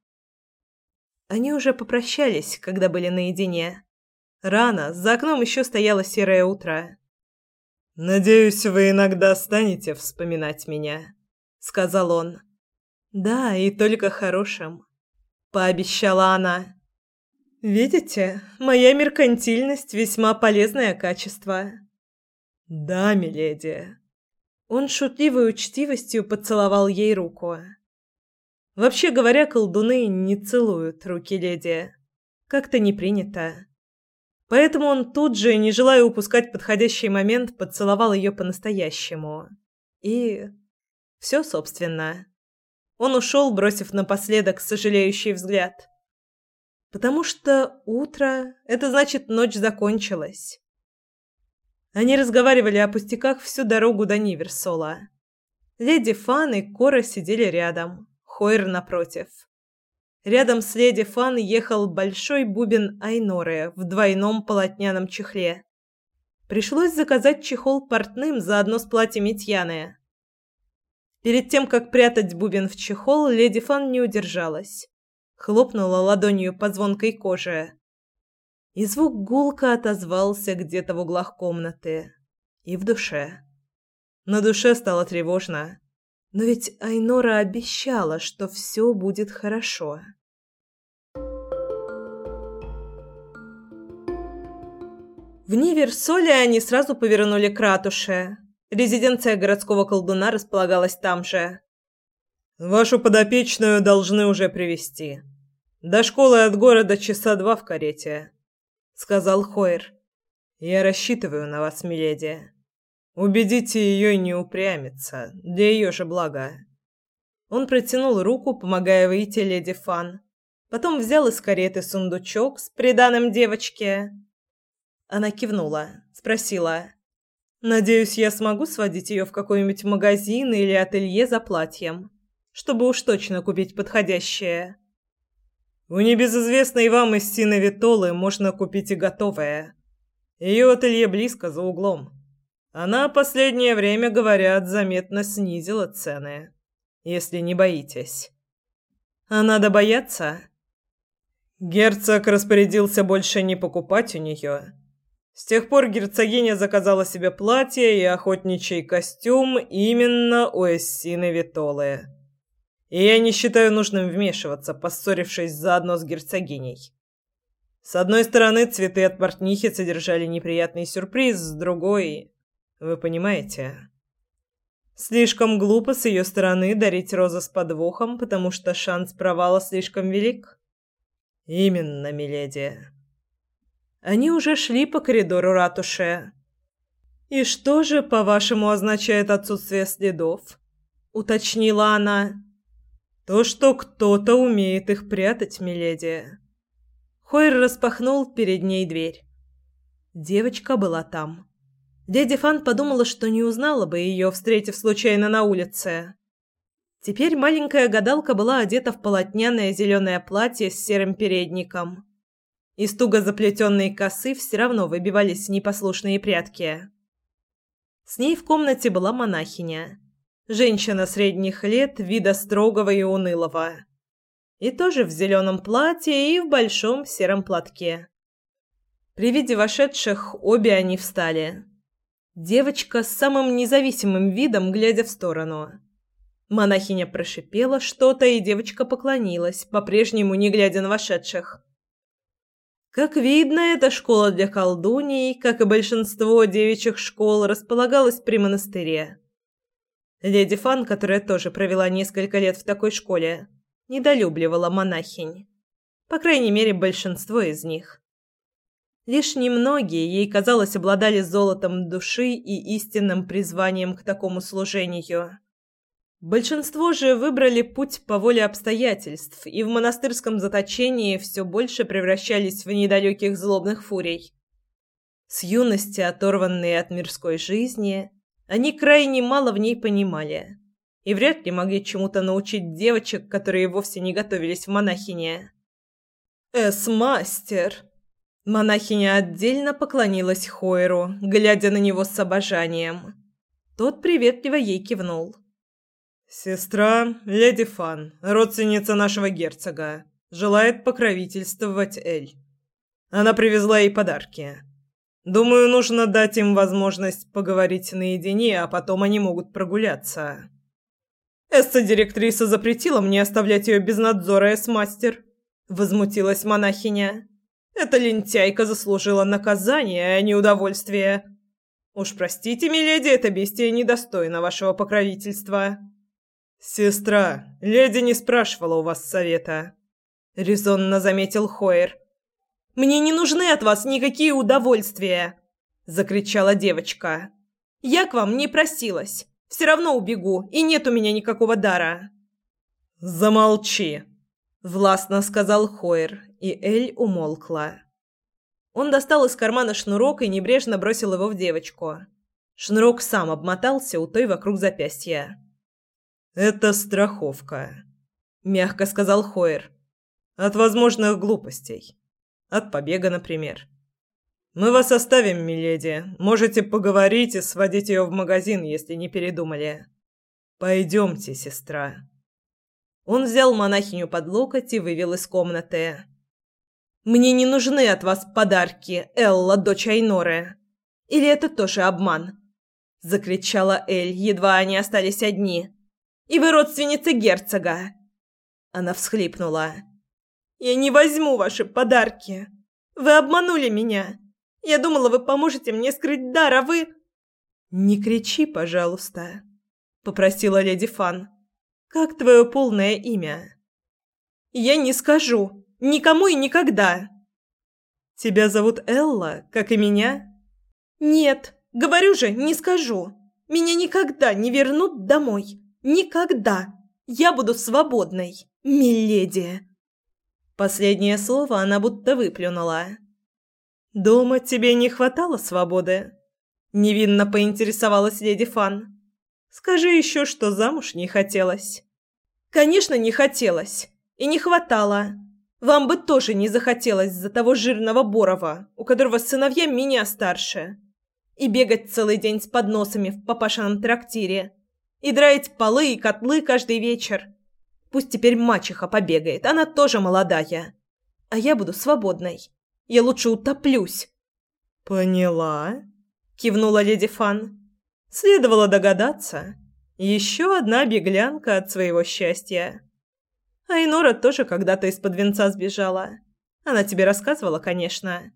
Они уже попрощались, когда были наедине. Рано, за окном еще стояло серое утро. «Надеюсь, вы иногда станете вспоминать меня», — сказал он. «Да, и только хорошим», — пообещала она. Видите, моя меркантильность весьма полезное качество. Да, миледи. Он шутливой учтивостью поцеловал ей руку. Вообще говоря, колдуны не целуют руки леди. Как-то не принято. Поэтому он тут же, не желая упускать подходящий момент, поцеловал ее по-настоящему. И все, собственно. Он ушел, бросив напоследок сожалеющий взгляд. Потому что утро — это значит ночь закончилась. Они разговаривали о пустяках всю дорогу до Ниверсола. Леди Фан и Кора сидели рядом, Хойр напротив. Рядом с леди Фан ехал большой бубен Айноры в двойном полотняном чехле. Пришлось заказать чехол портным заодно с платьем Тьяны. Перед тем, как прятать бубен в чехол, леди Фан не удержалась хлопнула ладонью по звонкой коже. И звук гулко отозвался где-то в углах комнаты и в душе. На душе стало тревожно, но ведь Айнора обещала, что все будет хорошо. В Ниверсоле они сразу повернули к ратуше. Резиденция городского колдуна располагалась там же. «Вашу подопечную должны уже привести до школы от города часа два в карете, сказал Хойер. Я рассчитываю на вас, миледи. Убедите ее не упрямиться, для ее же блага. Он протянул руку, помогая выйти леди Фан. Потом взял из кареты сундучок с приданым девочке. Она кивнула, спросила: "Надеюсь, я смогу сводить ее в какой-нибудь магазин или ателье за платьем, чтобы уж точно купить подходящее?" У небезызвестной вам из Сины Витолы можно купить и готовое. Ее ателье близко, за углом. Она последнее время, говорят, заметно снизила цены. Если не боитесь. А надо бояться? Герцог распорядился больше не покупать у нее. С тех пор герцогиня заказала себе платье и охотничий костюм именно у Эссины Витолы. И я не считаю нужным вмешиваться, поссорившись заодно с герцогиней. С одной стороны, цветы от портнихи содержали неприятный сюрприз, с другой... Вы понимаете? Слишком глупо с ее стороны дарить розы с подвохом, потому что шанс провала слишком велик. Именно, миледи. Они уже шли по коридору ратуши. И что же, по-вашему, означает отсутствие следов? уточнила она. То, что кто-то умеет их прятать, миледи. Хойр распахнул перед ней дверь. Девочка была там. Леди Фан подумала, что не узнала бы ее, встретив случайно на улице. Теперь маленькая гадалка была одета в полотняное зеленое платье с серым передником. Из туго заплетенной косы все равно выбивались непослушные прядки. С ней в комнате была монахиня. Женщина средних лет, вида строгого и унылого. И тоже в зеленом платье и в большом сером платке. При виде вошедших обе они встали. Девочка с самым независимым видом, глядя в сторону – Монахиня прошипела что-то, и девочка поклонилась, по-прежнему не глядя на вошедших. Как видно, эта школа для колдуней, как и большинство девичьих школ, располагалась при монастыре. Леди Фан, которая тоже провела несколько лет в такой школе, недолюбливала монахинь. По крайней мере, большинство из них. Лишь немногие, ей казалось, обладали золотом души и истинным призванием к такому служению. Большинство же выбрали путь по воле обстоятельств и в монастырском заточении все больше превращались в недалеких злобных фурий. С юности, оторванные от мирской жизни, они крайне мало в ней понимали и вряд ли могли чему-то научить девочек, которые вовсе не готовились в монахине. «Эс-мастер!» Монахиня отдельно поклонилась Хойру, глядя на него с обожанием. Тот приветливо ей кивнул. «Сестра, леди Фан, родственница нашего герцога, желает покровительствовать Эль. Она привезла ей подарки. Думаю, нужно дать им возможность поговорить наедине, а потом они могут прогуляться». «Эсса-директриса запретила мне оставлять ее без надзора, эс-мастер», — возмутилась монахиня. «Эта лентяйка заслужила наказание, а не удовольствие. Уж простите, миледи, это бестия недостойна вашего покровительства». «Сестра, леди не спрашивала у вас совета», — резонно заметил Хойер. «Мне не нужны от вас никакие удовольствия!» — закричала девочка. «Я к вам не просилась. Все равно убегу, и нет у меня никакого дара». «Замолчи!» — властно сказал Хойер, и Эль умолкла. Он достал из кармана шнурок и небрежно бросил его в девочку. Шнурок сам обмотался у той вокруг запястья. «Это страховка», — мягко сказал Хойер. «От возможных глупостей. От побега, например. Мы вас оставим, миледи. Можете поговорить и сводить ее в магазин, если не передумали. Пойдемте, сестра». Он взял монахиню под локоть и вывел из комнаты. «Мне не нужны от вас подарки, Элла, дочь Айноры. Или это тоже обман?» — закричала Эль, едва они остались одни. И вы родственница герцога!» Она всхлипнула. «Я не возьму ваши подарки. Вы обманули меня. Я думала, вы поможете мне скрыть дар, а вы...» «Не кричи, пожалуйста», — попросила леди Фан. «Как твое полное имя?» «Я не скажу. Никому и никогда». «Тебя зовут Элла, как и меня?» «Нет, говорю же, не скажу. Меня никогда не вернут домой. Никогда! Я буду свободной, миледи!» Последнее слово она будто выплюнула. «Дома тебе не хватало свободы?» Невинно поинтересовалась леди Фан. «Скажи еще, что замуж не хотелось». «Конечно, не хотелось. И не хватало. Вам бы тоже не захотелось за того жирного Борова, у которого сыновья меня старше. И бегать целый день с подносами в папашином трактире» И драить полы и котлы каждый вечер. Пусть теперь мачеха побегает, она тоже молодая. А я буду свободной. Я лучше утоплюсь. Поняла, кивнула леди Фан. Следовало догадаться. Еще одна беглянка от своего счастья. Айнора тоже когда-то из-под венца сбежала. Она тебе рассказывала, конечно.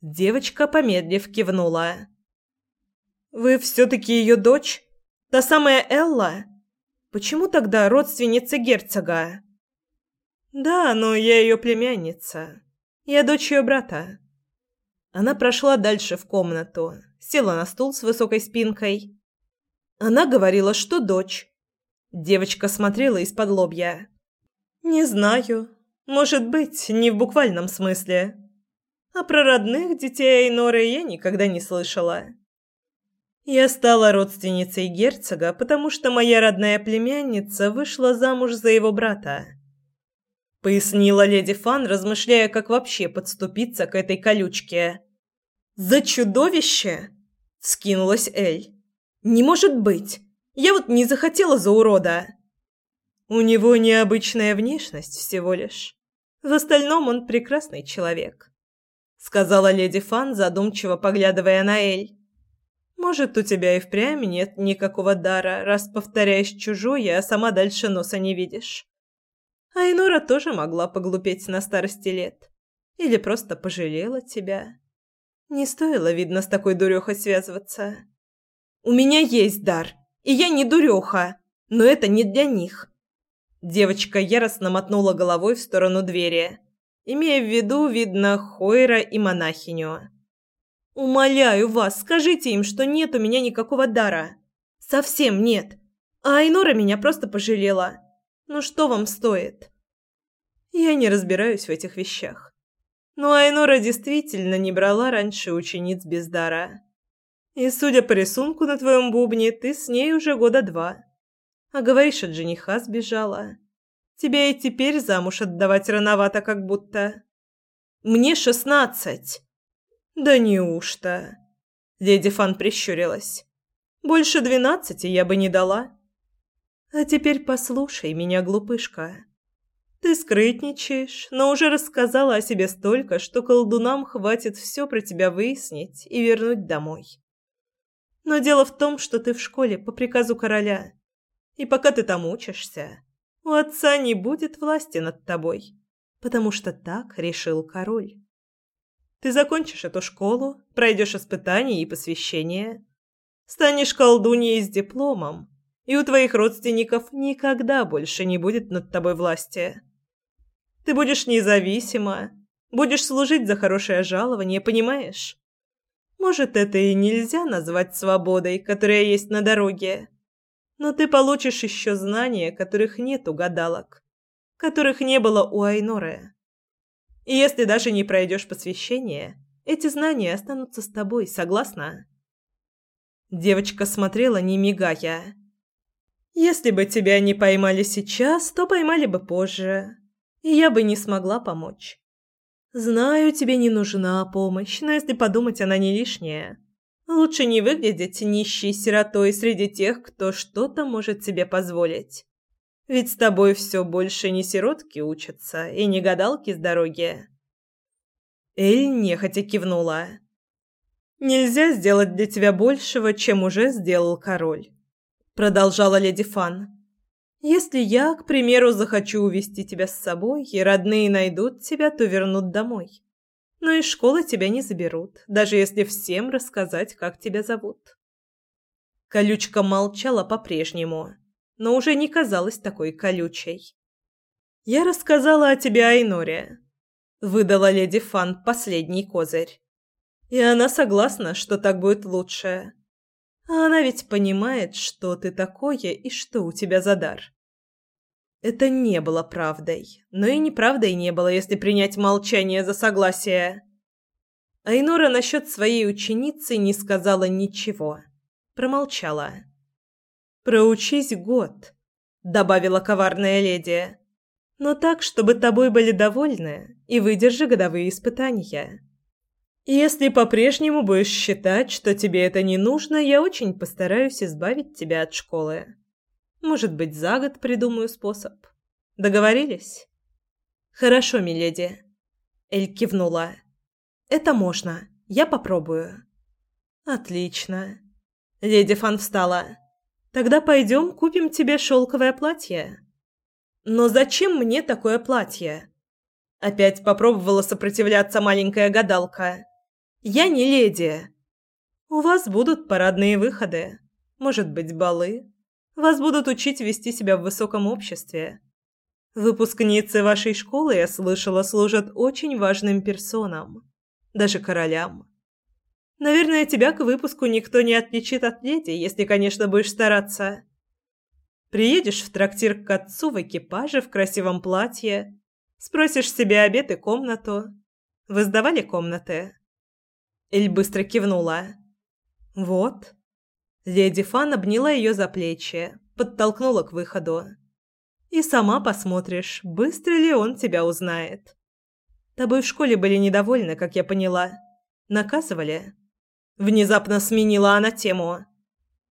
Девочка, помедлив, кивнула. «Вы все-таки ее дочь?» Та самая Элла? Почему тогда родственница герцога? Да, но я ее племянница. Я дочь ее брата. Она прошла дальше в комнату, села на стул с высокой спинкой. Она говорила, что дочь. Девочка смотрела из-под лобья. Не знаю. Может быть, не в буквальном смысле. А про родных детей Норы я никогда не слышала. Я стала родственницей герцога, потому что моя родная племянница вышла замуж за его брата. Пояснила леди Фан, размышляя, как вообще подступиться к этой колючке. «За чудовище?» – скинулась Эль. «Не может быть! Я вот не захотела за урода!» «У него необычная внешность всего лишь. В остальном он прекрасный человек», – сказала леди Фан, задумчиво поглядывая на Эль. Может, у тебя и впрямь нет никакого дара, раз повторяешь чужое, а сама дальше носа не видишь. Айнора тоже могла поглупеть на старости лет. Или просто пожалела тебя. Не стоило, видно, с такой дурехой связываться. У меня есть дар, и я не дуреха, но это не для них. Девочка яростно мотнула головой в сторону двери, имея в виду, видно, Хойра и монахиню. Умоляю вас, скажите им, что нет у меня никакого дара. Совсем нет. А Айнора меня просто пожалела. Ну что вам стоит? Я не разбираюсь в этих вещах. Но Айнора действительно не брала раньше учениц без дара. И, судя по рисунку на твоем бубне, ты с ней уже года два. А говоришь, от жениха сбежала. Тебя и теперь замуж отдавать рановато как будто. Мне шестнадцать. «Да неужто?» Леди Фан прищурилась. «Больше двенадцати я бы не дала». «А теперь послушай меня, глупышка. Ты скрытничаешь, но уже рассказала о себе столько, что колдунам хватит все про тебя выяснить и вернуть домой. Но дело в том, что ты в школе по приказу короля, и пока ты там учишься, у отца не будет власти над тобой, потому что так решил король». Ты закончишь эту школу, пройдешь испытания и посвящение, станешь колдуньей с дипломом, и у твоих родственников никогда больше не будет над тобой власти. Ты будешь независима, будешь служить за хорошее жалование, понимаешь? Может, это и нельзя назвать свободой, которая есть на дороге, но ты получишь еще знания, которых нет у гадалок, которых не было у Айноры. И если даже не пройдешь посвящение, эти знания останутся с тобой, согласна?» Девочка смотрела, не мигая. «Если бы тебя не поймали сейчас, то поймали бы позже, и я бы не смогла помочь. Знаю, тебе не нужна помощь, но если подумать, она не лишняя. Лучше не выглядеть нищей сиротой среди тех, кто что-то может себе позволить. Ведь с тобой все больше не сиротки учатся и не гадалки с дороги. Эль нехотя кивнула. Нельзя сделать для тебя большего, чем уже сделал король, продолжала леди Фан. Если я, к примеру, захочу увести тебя с собой, и родные найдут тебя, то вернут домой. Но из школы тебя не заберут, даже если всем рассказать, как тебя зовут. Колючка молчала по-прежнему но уже не казалась такой колючей. «Я рассказала о тебе Айноре», — выдала леди Фан последний козырь. «И она согласна, что так будет лучше. А она ведь понимает, что ты такое и что у тебя за дар». Это не было правдой, но и неправдой не было, если принять молчание за согласие. Айнора насчет своей ученицы не сказала ничего. Промолчала. «Проучись год», — добавила коварная леди. «Но так, чтобы тобой были довольны, и выдержи годовые испытания. Если по-прежнему будешь считать, что тебе это не нужно, я очень постараюсь избавить тебя от школы. Может быть, за год придумаю способ. Договорились?» «Хорошо, миледи», — Эль кивнула. «Это можно. Я попробую». «Отлично». Леди Фан встала. Тогда пойдем купим тебе шелковое платье. Но зачем мне такое платье? Опять попробовала сопротивляться маленькая гадалка. Я не леди. У вас будут парадные выходы, может быть, балы. Вас будут учить вести себя в высоком обществе. Выпускницы вашей школы, я слышала, служат очень важным персонам, даже королям. Наверное, тебя к выпуску никто не отличит от леди, если, конечно, будешь стараться. Приедешь в трактир к отцу в экипаже в красивом платье, спросишь себе обед и комнату. Вы сдавали комнаты?» Эль быстро кивнула. «Вот. Леди Фан обняла ее за плечи, подтолкнула к выходу. «И сама посмотришь, быстро ли он тебя узнает. Тобой в школе были недовольны, как я поняла. Наказывали?» Внезапно сменила она тему.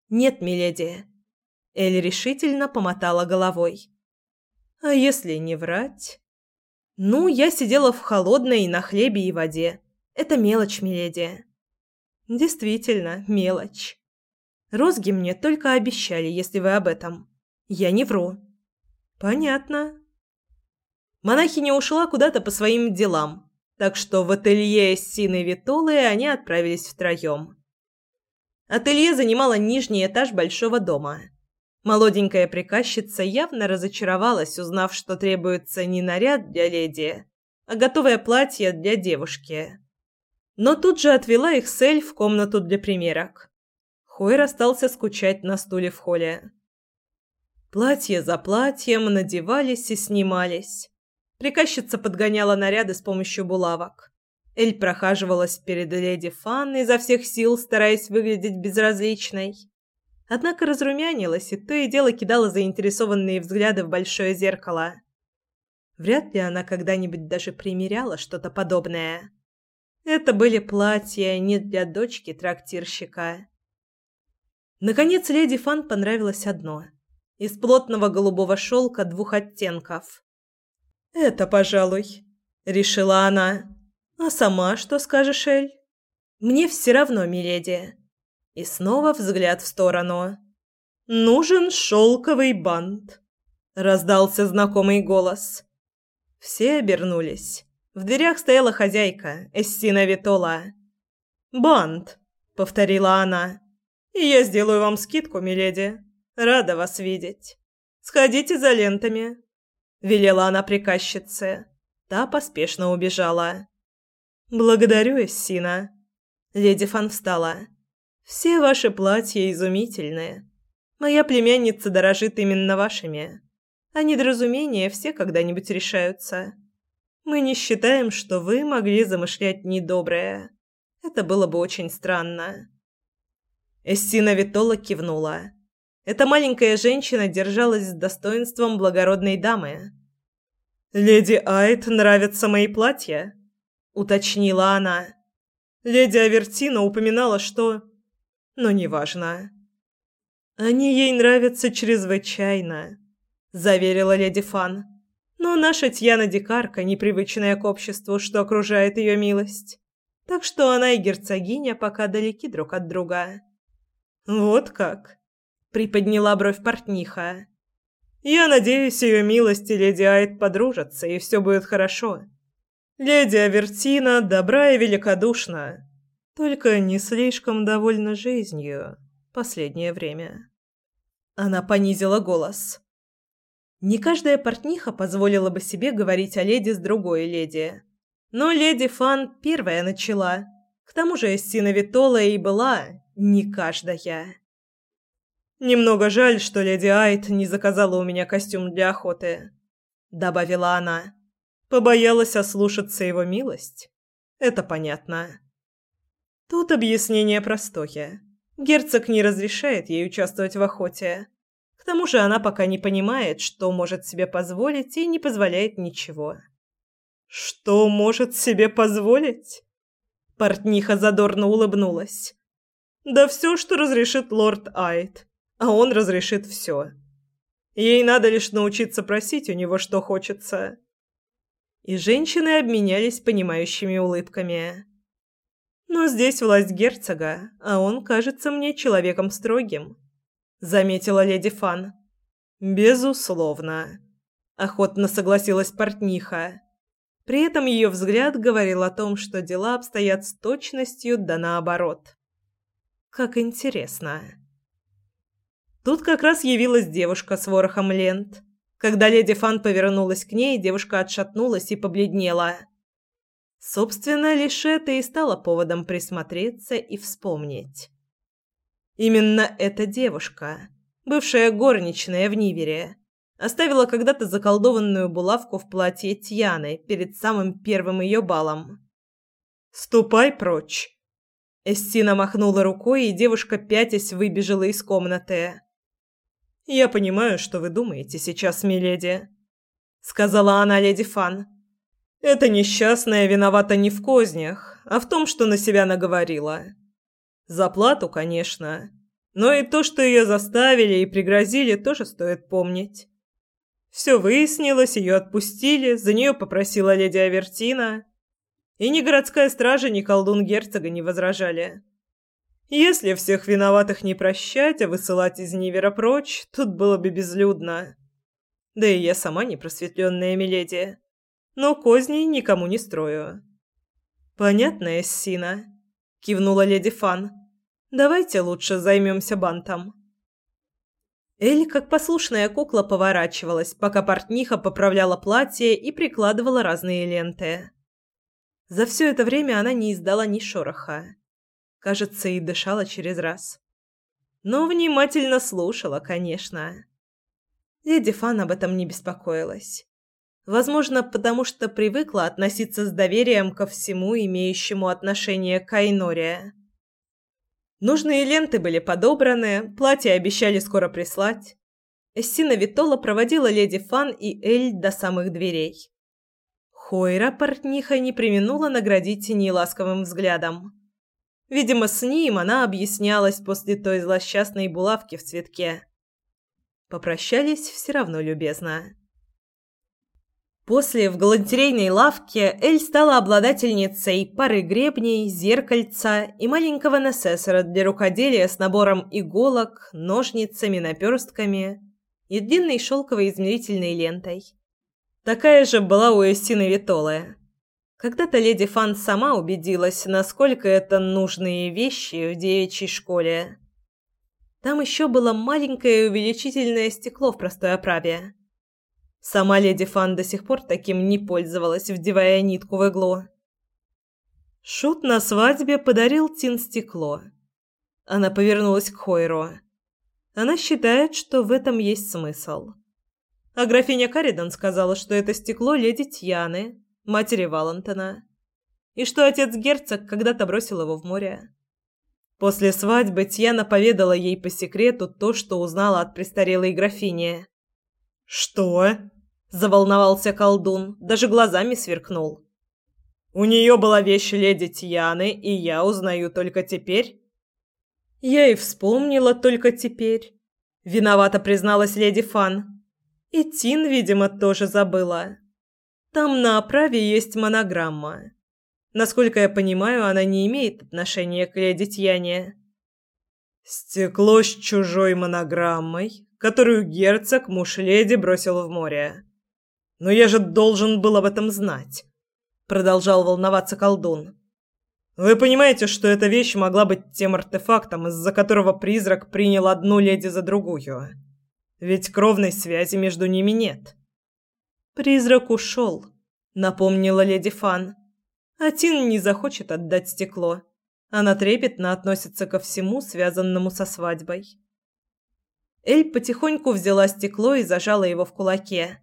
«Нет, миледи». Эль решительно помотала головой. «А если не врать?» «Ну, я сидела в холодной на хлебе и воде. Это мелочь, миледи». «Действительно, мелочь. Розги мне только обещали, если вы об этом. Я не вру». «Понятно». Монахиня ушла куда-то по своим делам, так что в ателье Сины Витолы они отправились втроем. Ателье занимало нижний этаж большого дома. Молоденькая приказчица явно разочаровалась, узнав, что требуется не наряд для леди, а готовое платье для девушки. Но тут же отвела их с Эль в комнату для примерок. Хойр остался скучать на стуле в холле. Платье за платьем надевались и снимались. Приказчица подгоняла наряды с помощью булавок. Эль прохаживалась перед леди Фан изо всех сил, стараясь выглядеть безразличной. Однако разрумянилась и то и дело кидала заинтересованные взгляды в большое зеркало. Вряд ли она когда-нибудь даже примеряла что-то подобное. Это были платья не для дочки трактирщика. Наконец леди Фан понравилось одно. Из плотного голубого шелка двух оттенков. «Это, пожалуй», — решила она. «А сама что скажешь, Эль?» «Мне все равно, миледи». И снова взгляд в сторону. «Нужен шелковый бант», — раздался знакомый голос. Все обернулись. В дверях стояла хозяйка, Эссина Витола. «Бант», — повторила она. «И я сделаю вам скидку, миледи. Рада вас видеть. Сходите за лентами, велела она приказчице. Та поспешно убежала. Благодарю, Эссина. Леди Фан встала. Все ваши платья изумительные. Моя племянница дорожит именно вашими. А недоразумения все когда-нибудь решаются. Мы не считаем, что вы могли замышлять недоброе. Это было бы очень странно. Эссина Витола кивнула. Эта маленькая женщина держалась с достоинством благородной дамы. «Леди Айт нравятся мои платья?» – уточнила она. Леди Авертина упоминала, что... Но неважно. «Они ей нравятся чрезвычайно», – заверила леди Фан. «Но наша Тьяна Дикарка, непривычная к обществу, что окружает ее милость. Так что она и герцогиня пока далеки друг от друга». «Вот как?» приподняла бровь портниха. Я надеюсь, ее милость и леди Айд подружатся, и все будет хорошо. Леди Авертина добра и великодушна, только не слишком довольна жизнью последнее время. Она понизила голос. Не каждая портниха позволила бы себе говорить о леди с другой леди. Но леди Фан первая начала. К тому же Эссина Витола и была не каждая. Немного жаль, что леди Айт не заказала у меня костюм для охоты, добавила она. Побоялась ослушаться его милость. Это понятно. Тут объяснение простое. Герцог не разрешает ей участвовать в охоте. К тому же она пока не понимает, что может себе позволить и не позволяет ничего. Что может себе позволить? Портниха задорно улыбнулась. Да все, что разрешит лорд Айт а он разрешит все. Ей надо лишь научиться просить у него, что хочется. И женщины обменялись понимающими улыбками. Но здесь власть герцога, а он кажется мне человеком строгим, заметила леди Фан. Безусловно, охотно согласилась портниха. При этом ее взгляд говорил о том, что дела обстоят с точностью да наоборот. Как интересно. Тут как раз явилась девушка с ворохом лент. Когда леди Фан повернулась к ней, девушка отшатнулась и побледнела. Собственно, лишь это и стало поводом присмотреться и вспомнить. Именно эта девушка, бывшая горничная в Нивере, оставила когда-то заколдованную булавку в платье Тьяны перед самым первым ее балом. «Ступай прочь!» Эссина махнула рукой, и девушка пятясь выбежала из комнаты. «Я понимаю, что вы думаете сейчас, миледи», — сказала она леди Фан. «Эта несчастная виновата не в кознях, а в том, что на себя наговорила. За плату, конечно, но и то, что ее заставили и пригрозили, тоже стоит помнить. Все выяснилось, ее отпустили, за нее попросила леди Авертина, и ни городская стража, ни колдун герцога не возражали». Если всех виноватых не прощать, а высылать из Нивера прочь, тут было бы безлюдно. Да и я сама не просветленная миледи. Но козней никому не строю. «Понятно, Эссина», — кивнула леди Фан. «Давайте лучше займемся бантом». Эль, как послушная кукла, поворачивалась, пока портниха поправляла платье и прикладывала разные ленты. За все это время она не издала ни шороха. Кажется, и дышала через раз. Но внимательно слушала, конечно. Леди Фан об этом не беспокоилась. Возможно, потому что привыкла относиться с доверием ко всему, имеющему отношение к Айноре. Нужные ленты были подобраны, платья обещали скоро прислать. Эссина Витола проводила леди Фан и Эль до самых дверей. Хойра портниха не применула наградить неласковым взглядом. Видимо, с ним она объяснялась после той злосчастной булавки в цветке. Попрощались все равно любезно. После в галантерейной лавке Эль стала обладательницей пары гребней, зеркальца и маленького насессора для рукоделия с набором иголок, ножницами, наперстками и длинной шелковой измерительной лентой. Такая же была у Эссины Витолы. Когда-то леди Фан сама убедилась, насколько это нужные вещи в девичьей школе. Там еще было маленькое увеличительное стекло в простой оправе. Сама леди Фан до сих пор таким не пользовалась, вдевая нитку в иглу. Шут на свадьбе подарил Тин стекло. Она повернулась к Хойру. Она считает, что в этом есть смысл. А графиня Каридан сказала, что это стекло леди Тьяны, матери Валентона, и что отец-герцог когда-то бросил его в море. После свадьбы Тьяна поведала ей по секрету то, что узнала от престарелой графини. «Что?» – заволновался колдун, даже глазами сверкнул. «У нее была вещь леди Тьяны, и я узнаю только теперь?» «Я и вспомнила только теперь», – виновато призналась леди Фан. «И Тин, видимо, тоже забыла». Там на оправе есть монограмма. Насколько я понимаю, она не имеет отношения к леди Тьяне. Стекло с чужой монограммой, которую герцог муж леди бросил в море. Но я же должен был об этом знать, продолжал волноваться колдун. Вы понимаете, что эта вещь могла быть тем артефактом, из-за которого призрак принял одну леди за другую. Ведь кровной связи между ними нет. «Призрак ушел», — напомнила леди Фан. «А Тин не захочет отдать стекло. Она трепетно относится ко всему, связанному со свадьбой». Эль потихоньку взяла стекло и зажала его в кулаке.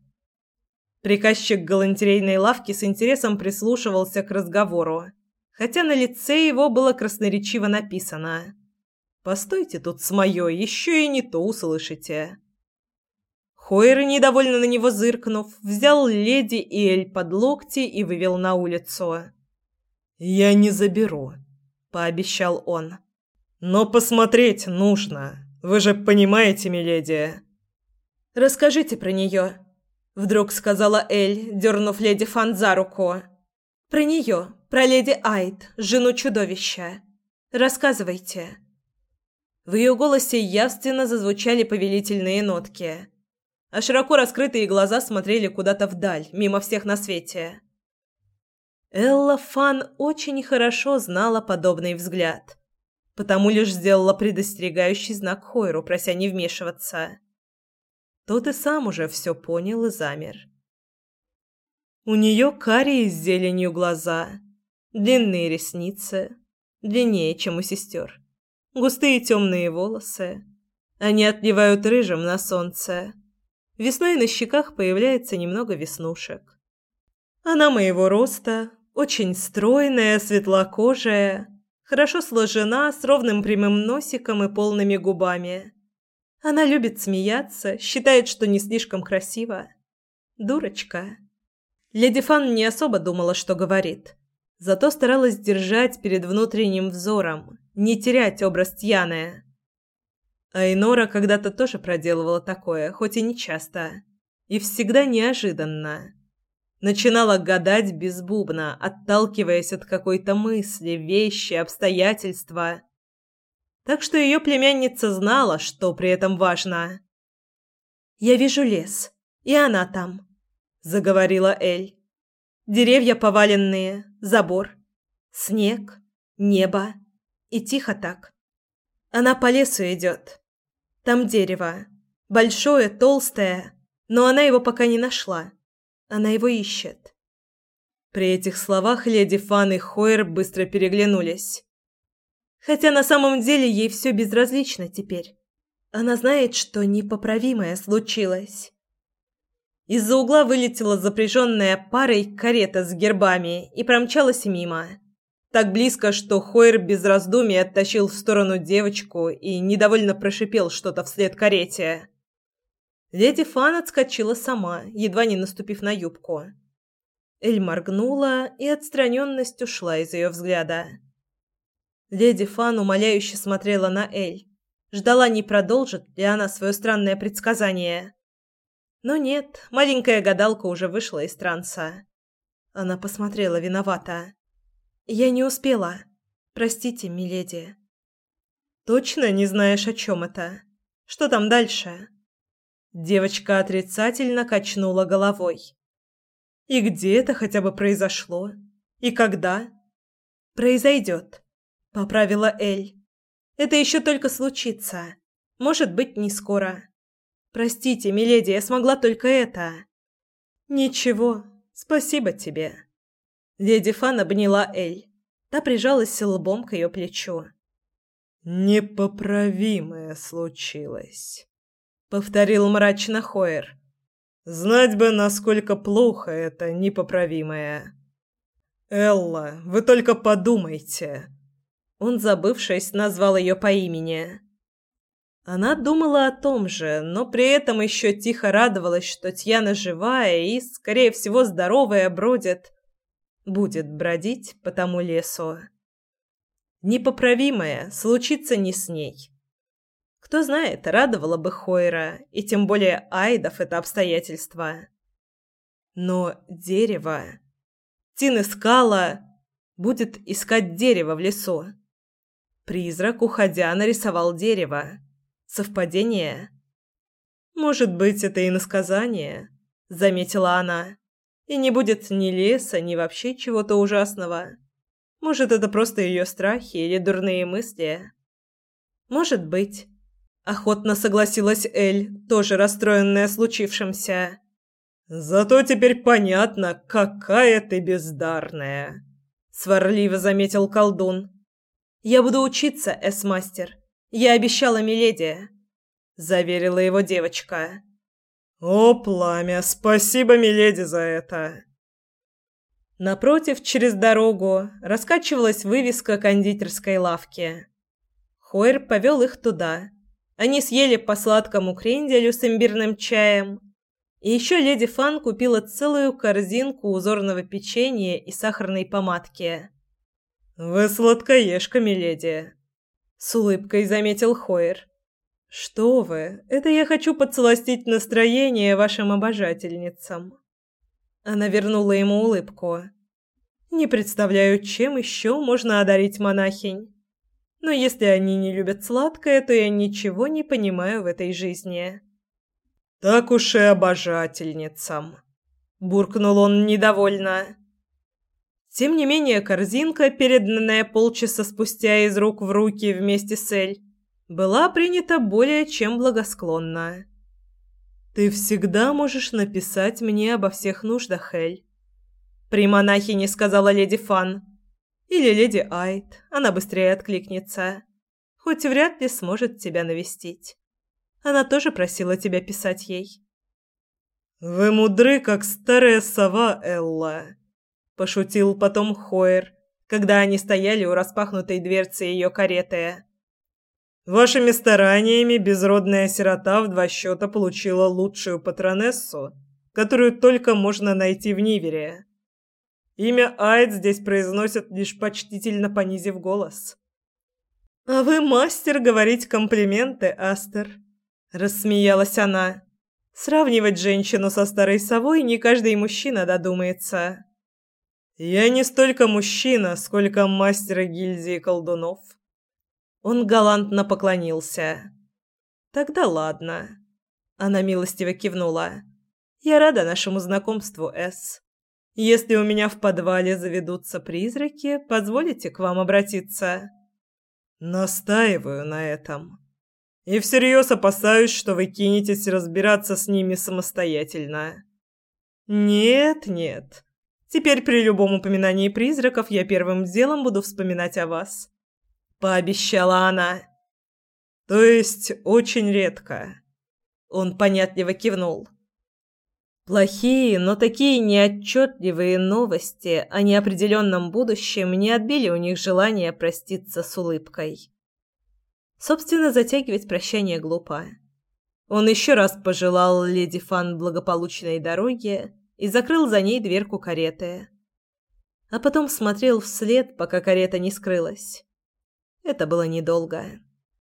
Приказчик галантерейной лавки с интересом прислушивался к разговору, хотя на лице его было красноречиво написано «Постойте тут с моё, еще и не то услышите». Хойер, недовольно на него зыркнув, взял леди и Эль под локти и вывел на улицу. «Я не заберу», — пообещал он. «Но посмотреть нужно. Вы же понимаете, миледи». «Расскажите про нее», — вдруг сказала Эль, дернув леди Фан за руку. «Про нее, про леди Айд, жену чудовища. Рассказывайте». В ее голосе явственно зазвучали повелительные нотки а широко раскрытые глаза смотрели куда-то вдаль, мимо всех на свете. Элла Фан очень хорошо знала подобный взгляд, потому лишь сделала предостерегающий знак Хойру, прося не вмешиваться. Тот и сам уже все понял и замер. У нее карие с зеленью глаза, длинные ресницы, длиннее, чем у сестер, густые темные волосы. Они отливают рыжим на солнце Весной на щеках появляется немного веснушек. Она моего роста, очень стройная, светлокожая, Хорошо сложена, с ровным прямым носиком и полными губами. Она любит смеяться, считает, что не слишком красиво. Дурочка. Леди Фан не особо думала, что говорит. Зато старалась держать перед внутренним взором, не терять образ Тьяны. А Инора когда-то тоже проделывала такое, хоть и не часто. И всегда неожиданно. Начинала гадать без бубна, отталкиваясь от какой-то мысли, вещи, обстоятельства. Так что ее племянница знала, что при этом важно. «Я вижу лес, и она там», — заговорила Эль. «Деревья поваленные, забор, снег, небо. И тихо так. Она по лесу идет. Там дерево. Большое, толстое, но она его пока не нашла. Она его ищет. При этих словах леди Фан и Хойер быстро переглянулись. Хотя на самом деле ей все безразлично теперь. Она знает, что непоправимое случилось. Из-за угла вылетела запряженная парой карета с гербами и промчалась мимо. Так близко, что Хойер без раздумий оттащил в сторону девочку и недовольно прошипел что-то вслед карете. Леди Фан отскочила сама, едва не наступив на юбку. Эль моргнула, и отстраненность ушла из ее взгляда. Леди Фан умоляюще смотрела на Эль. Ждала, не продолжит ли она свое странное предсказание. Но нет, маленькая гадалка уже вышла из транса. Она посмотрела виновата. «Я не успела. Простите, миледи». «Точно не знаешь, о чем это? Что там дальше?» Девочка отрицательно качнула головой. «И где это хотя бы произошло? И когда?» «Произойдет», — поправила Эль. «Это еще только случится. Может быть, не скоро. Простите, миледи, я смогла только это». «Ничего, спасибо тебе». Леди Фан обняла Эль. Та прижалась лбом к ее плечу. «Непоправимое случилось» повторил мрачно Хоер. Знать бы, насколько плохо это непоправимое. Элла, вы только подумайте. Он, забывшись, назвал ее по имени. Она думала о том же, но при этом еще тихо радовалась, что Тьяна живая и, скорее всего, здоровая бродит, будет бродить по тому лесу. Непоправимое случится не с ней. Кто знает, радовало бы Хойра, и тем более Айдов это обстоятельство. Но дерево... Тин искала... Будет искать дерево в лесу. Призрак, уходя, нарисовал дерево. Совпадение? Может быть, это и насказание, заметила она. И не будет ни леса, ни вообще чего-то ужасного. Может, это просто ее страхи или дурные мысли. Может быть. Охотно согласилась Эль, тоже расстроенная случившимся. Зато теперь понятно, какая ты бездарная, сварливо заметил колдун. Я буду учиться, эсмастер. Я обещала миледи, заверила его девочка. О, пламя, спасибо миледи за это. Напротив, через дорогу, раскачивалась вывеска кондитерской лавки. Хойр повел их туда они съели по сладкому кренделю с имбирным чаем. И еще леди Фан купила целую корзинку узорного печенья и сахарной помадки. «Вы сладкоежка, миледи!» С улыбкой заметил Хойер. «Что вы, это я хочу подсластить настроение вашим обожательницам». Она вернула ему улыбку. «Не представляю, чем еще можно одарить монахинь. Но если они не любят сладкое, то я ничего не понимаю в этой жизни. Так уж и обожательницам, буркнул он недовольно. Тем не менее, корзинка, переданная полчаса спустя из рук в руки вместе с Эль, была принята более чем благосклонно. Ты всегда можешь написать мне обо всех нуждах, Эль. При монахине сказала леди Фан. Или леди Айт, она быстрее откликнется. Хоть вряд ли сможет тебя навестить. Она тоже просила тебя писать ей. «Вы мудры, как старая сова, Элла», – пошутил потом Хойер, когда они стояли у распахнутой дверцы ее кареты. Вашими стараниями безродная сирота в два счета получила лучшую патронессу, которую только можно найти в Нивере. Имя Айд здесь произносят лишь почтительно понизив голос. «А вы мастер говорить комплименты, Астер», — рассмеялась она. «Сравнивать женщину со старой совой не каждый мужчина додумается». «Я не столько мужчина, сколько мастер гильдии колдунов». Он галантно поклонился. «Тогда ладно». Она милостиво кивнула. «Я рада нашему знакомству, Эс. Если у меня в подвале заведутся призраки, позволите к вам обратиться?» Настаиваю на этом. И всерьез опасаюсь, что вы кинетесь разбираться с ними самостоятельно. Нет, нет. Теперь при любом упоминании призраков я первым делом буду вспоминать о вас, пообещала она. То есть очень редко. Он понятливо кивнул. Плохие, но такие неотчетливые новости о неопределенном будущем не отбили у них желание проститься с улыбкой. Собственно, затягивать прощание глупо. Он еще раз пожелал леди Фан благополучной дороги и закрыл за ней дверку кареты. А потом смотрел вслед, пока карета не скрылась. Это было недолго.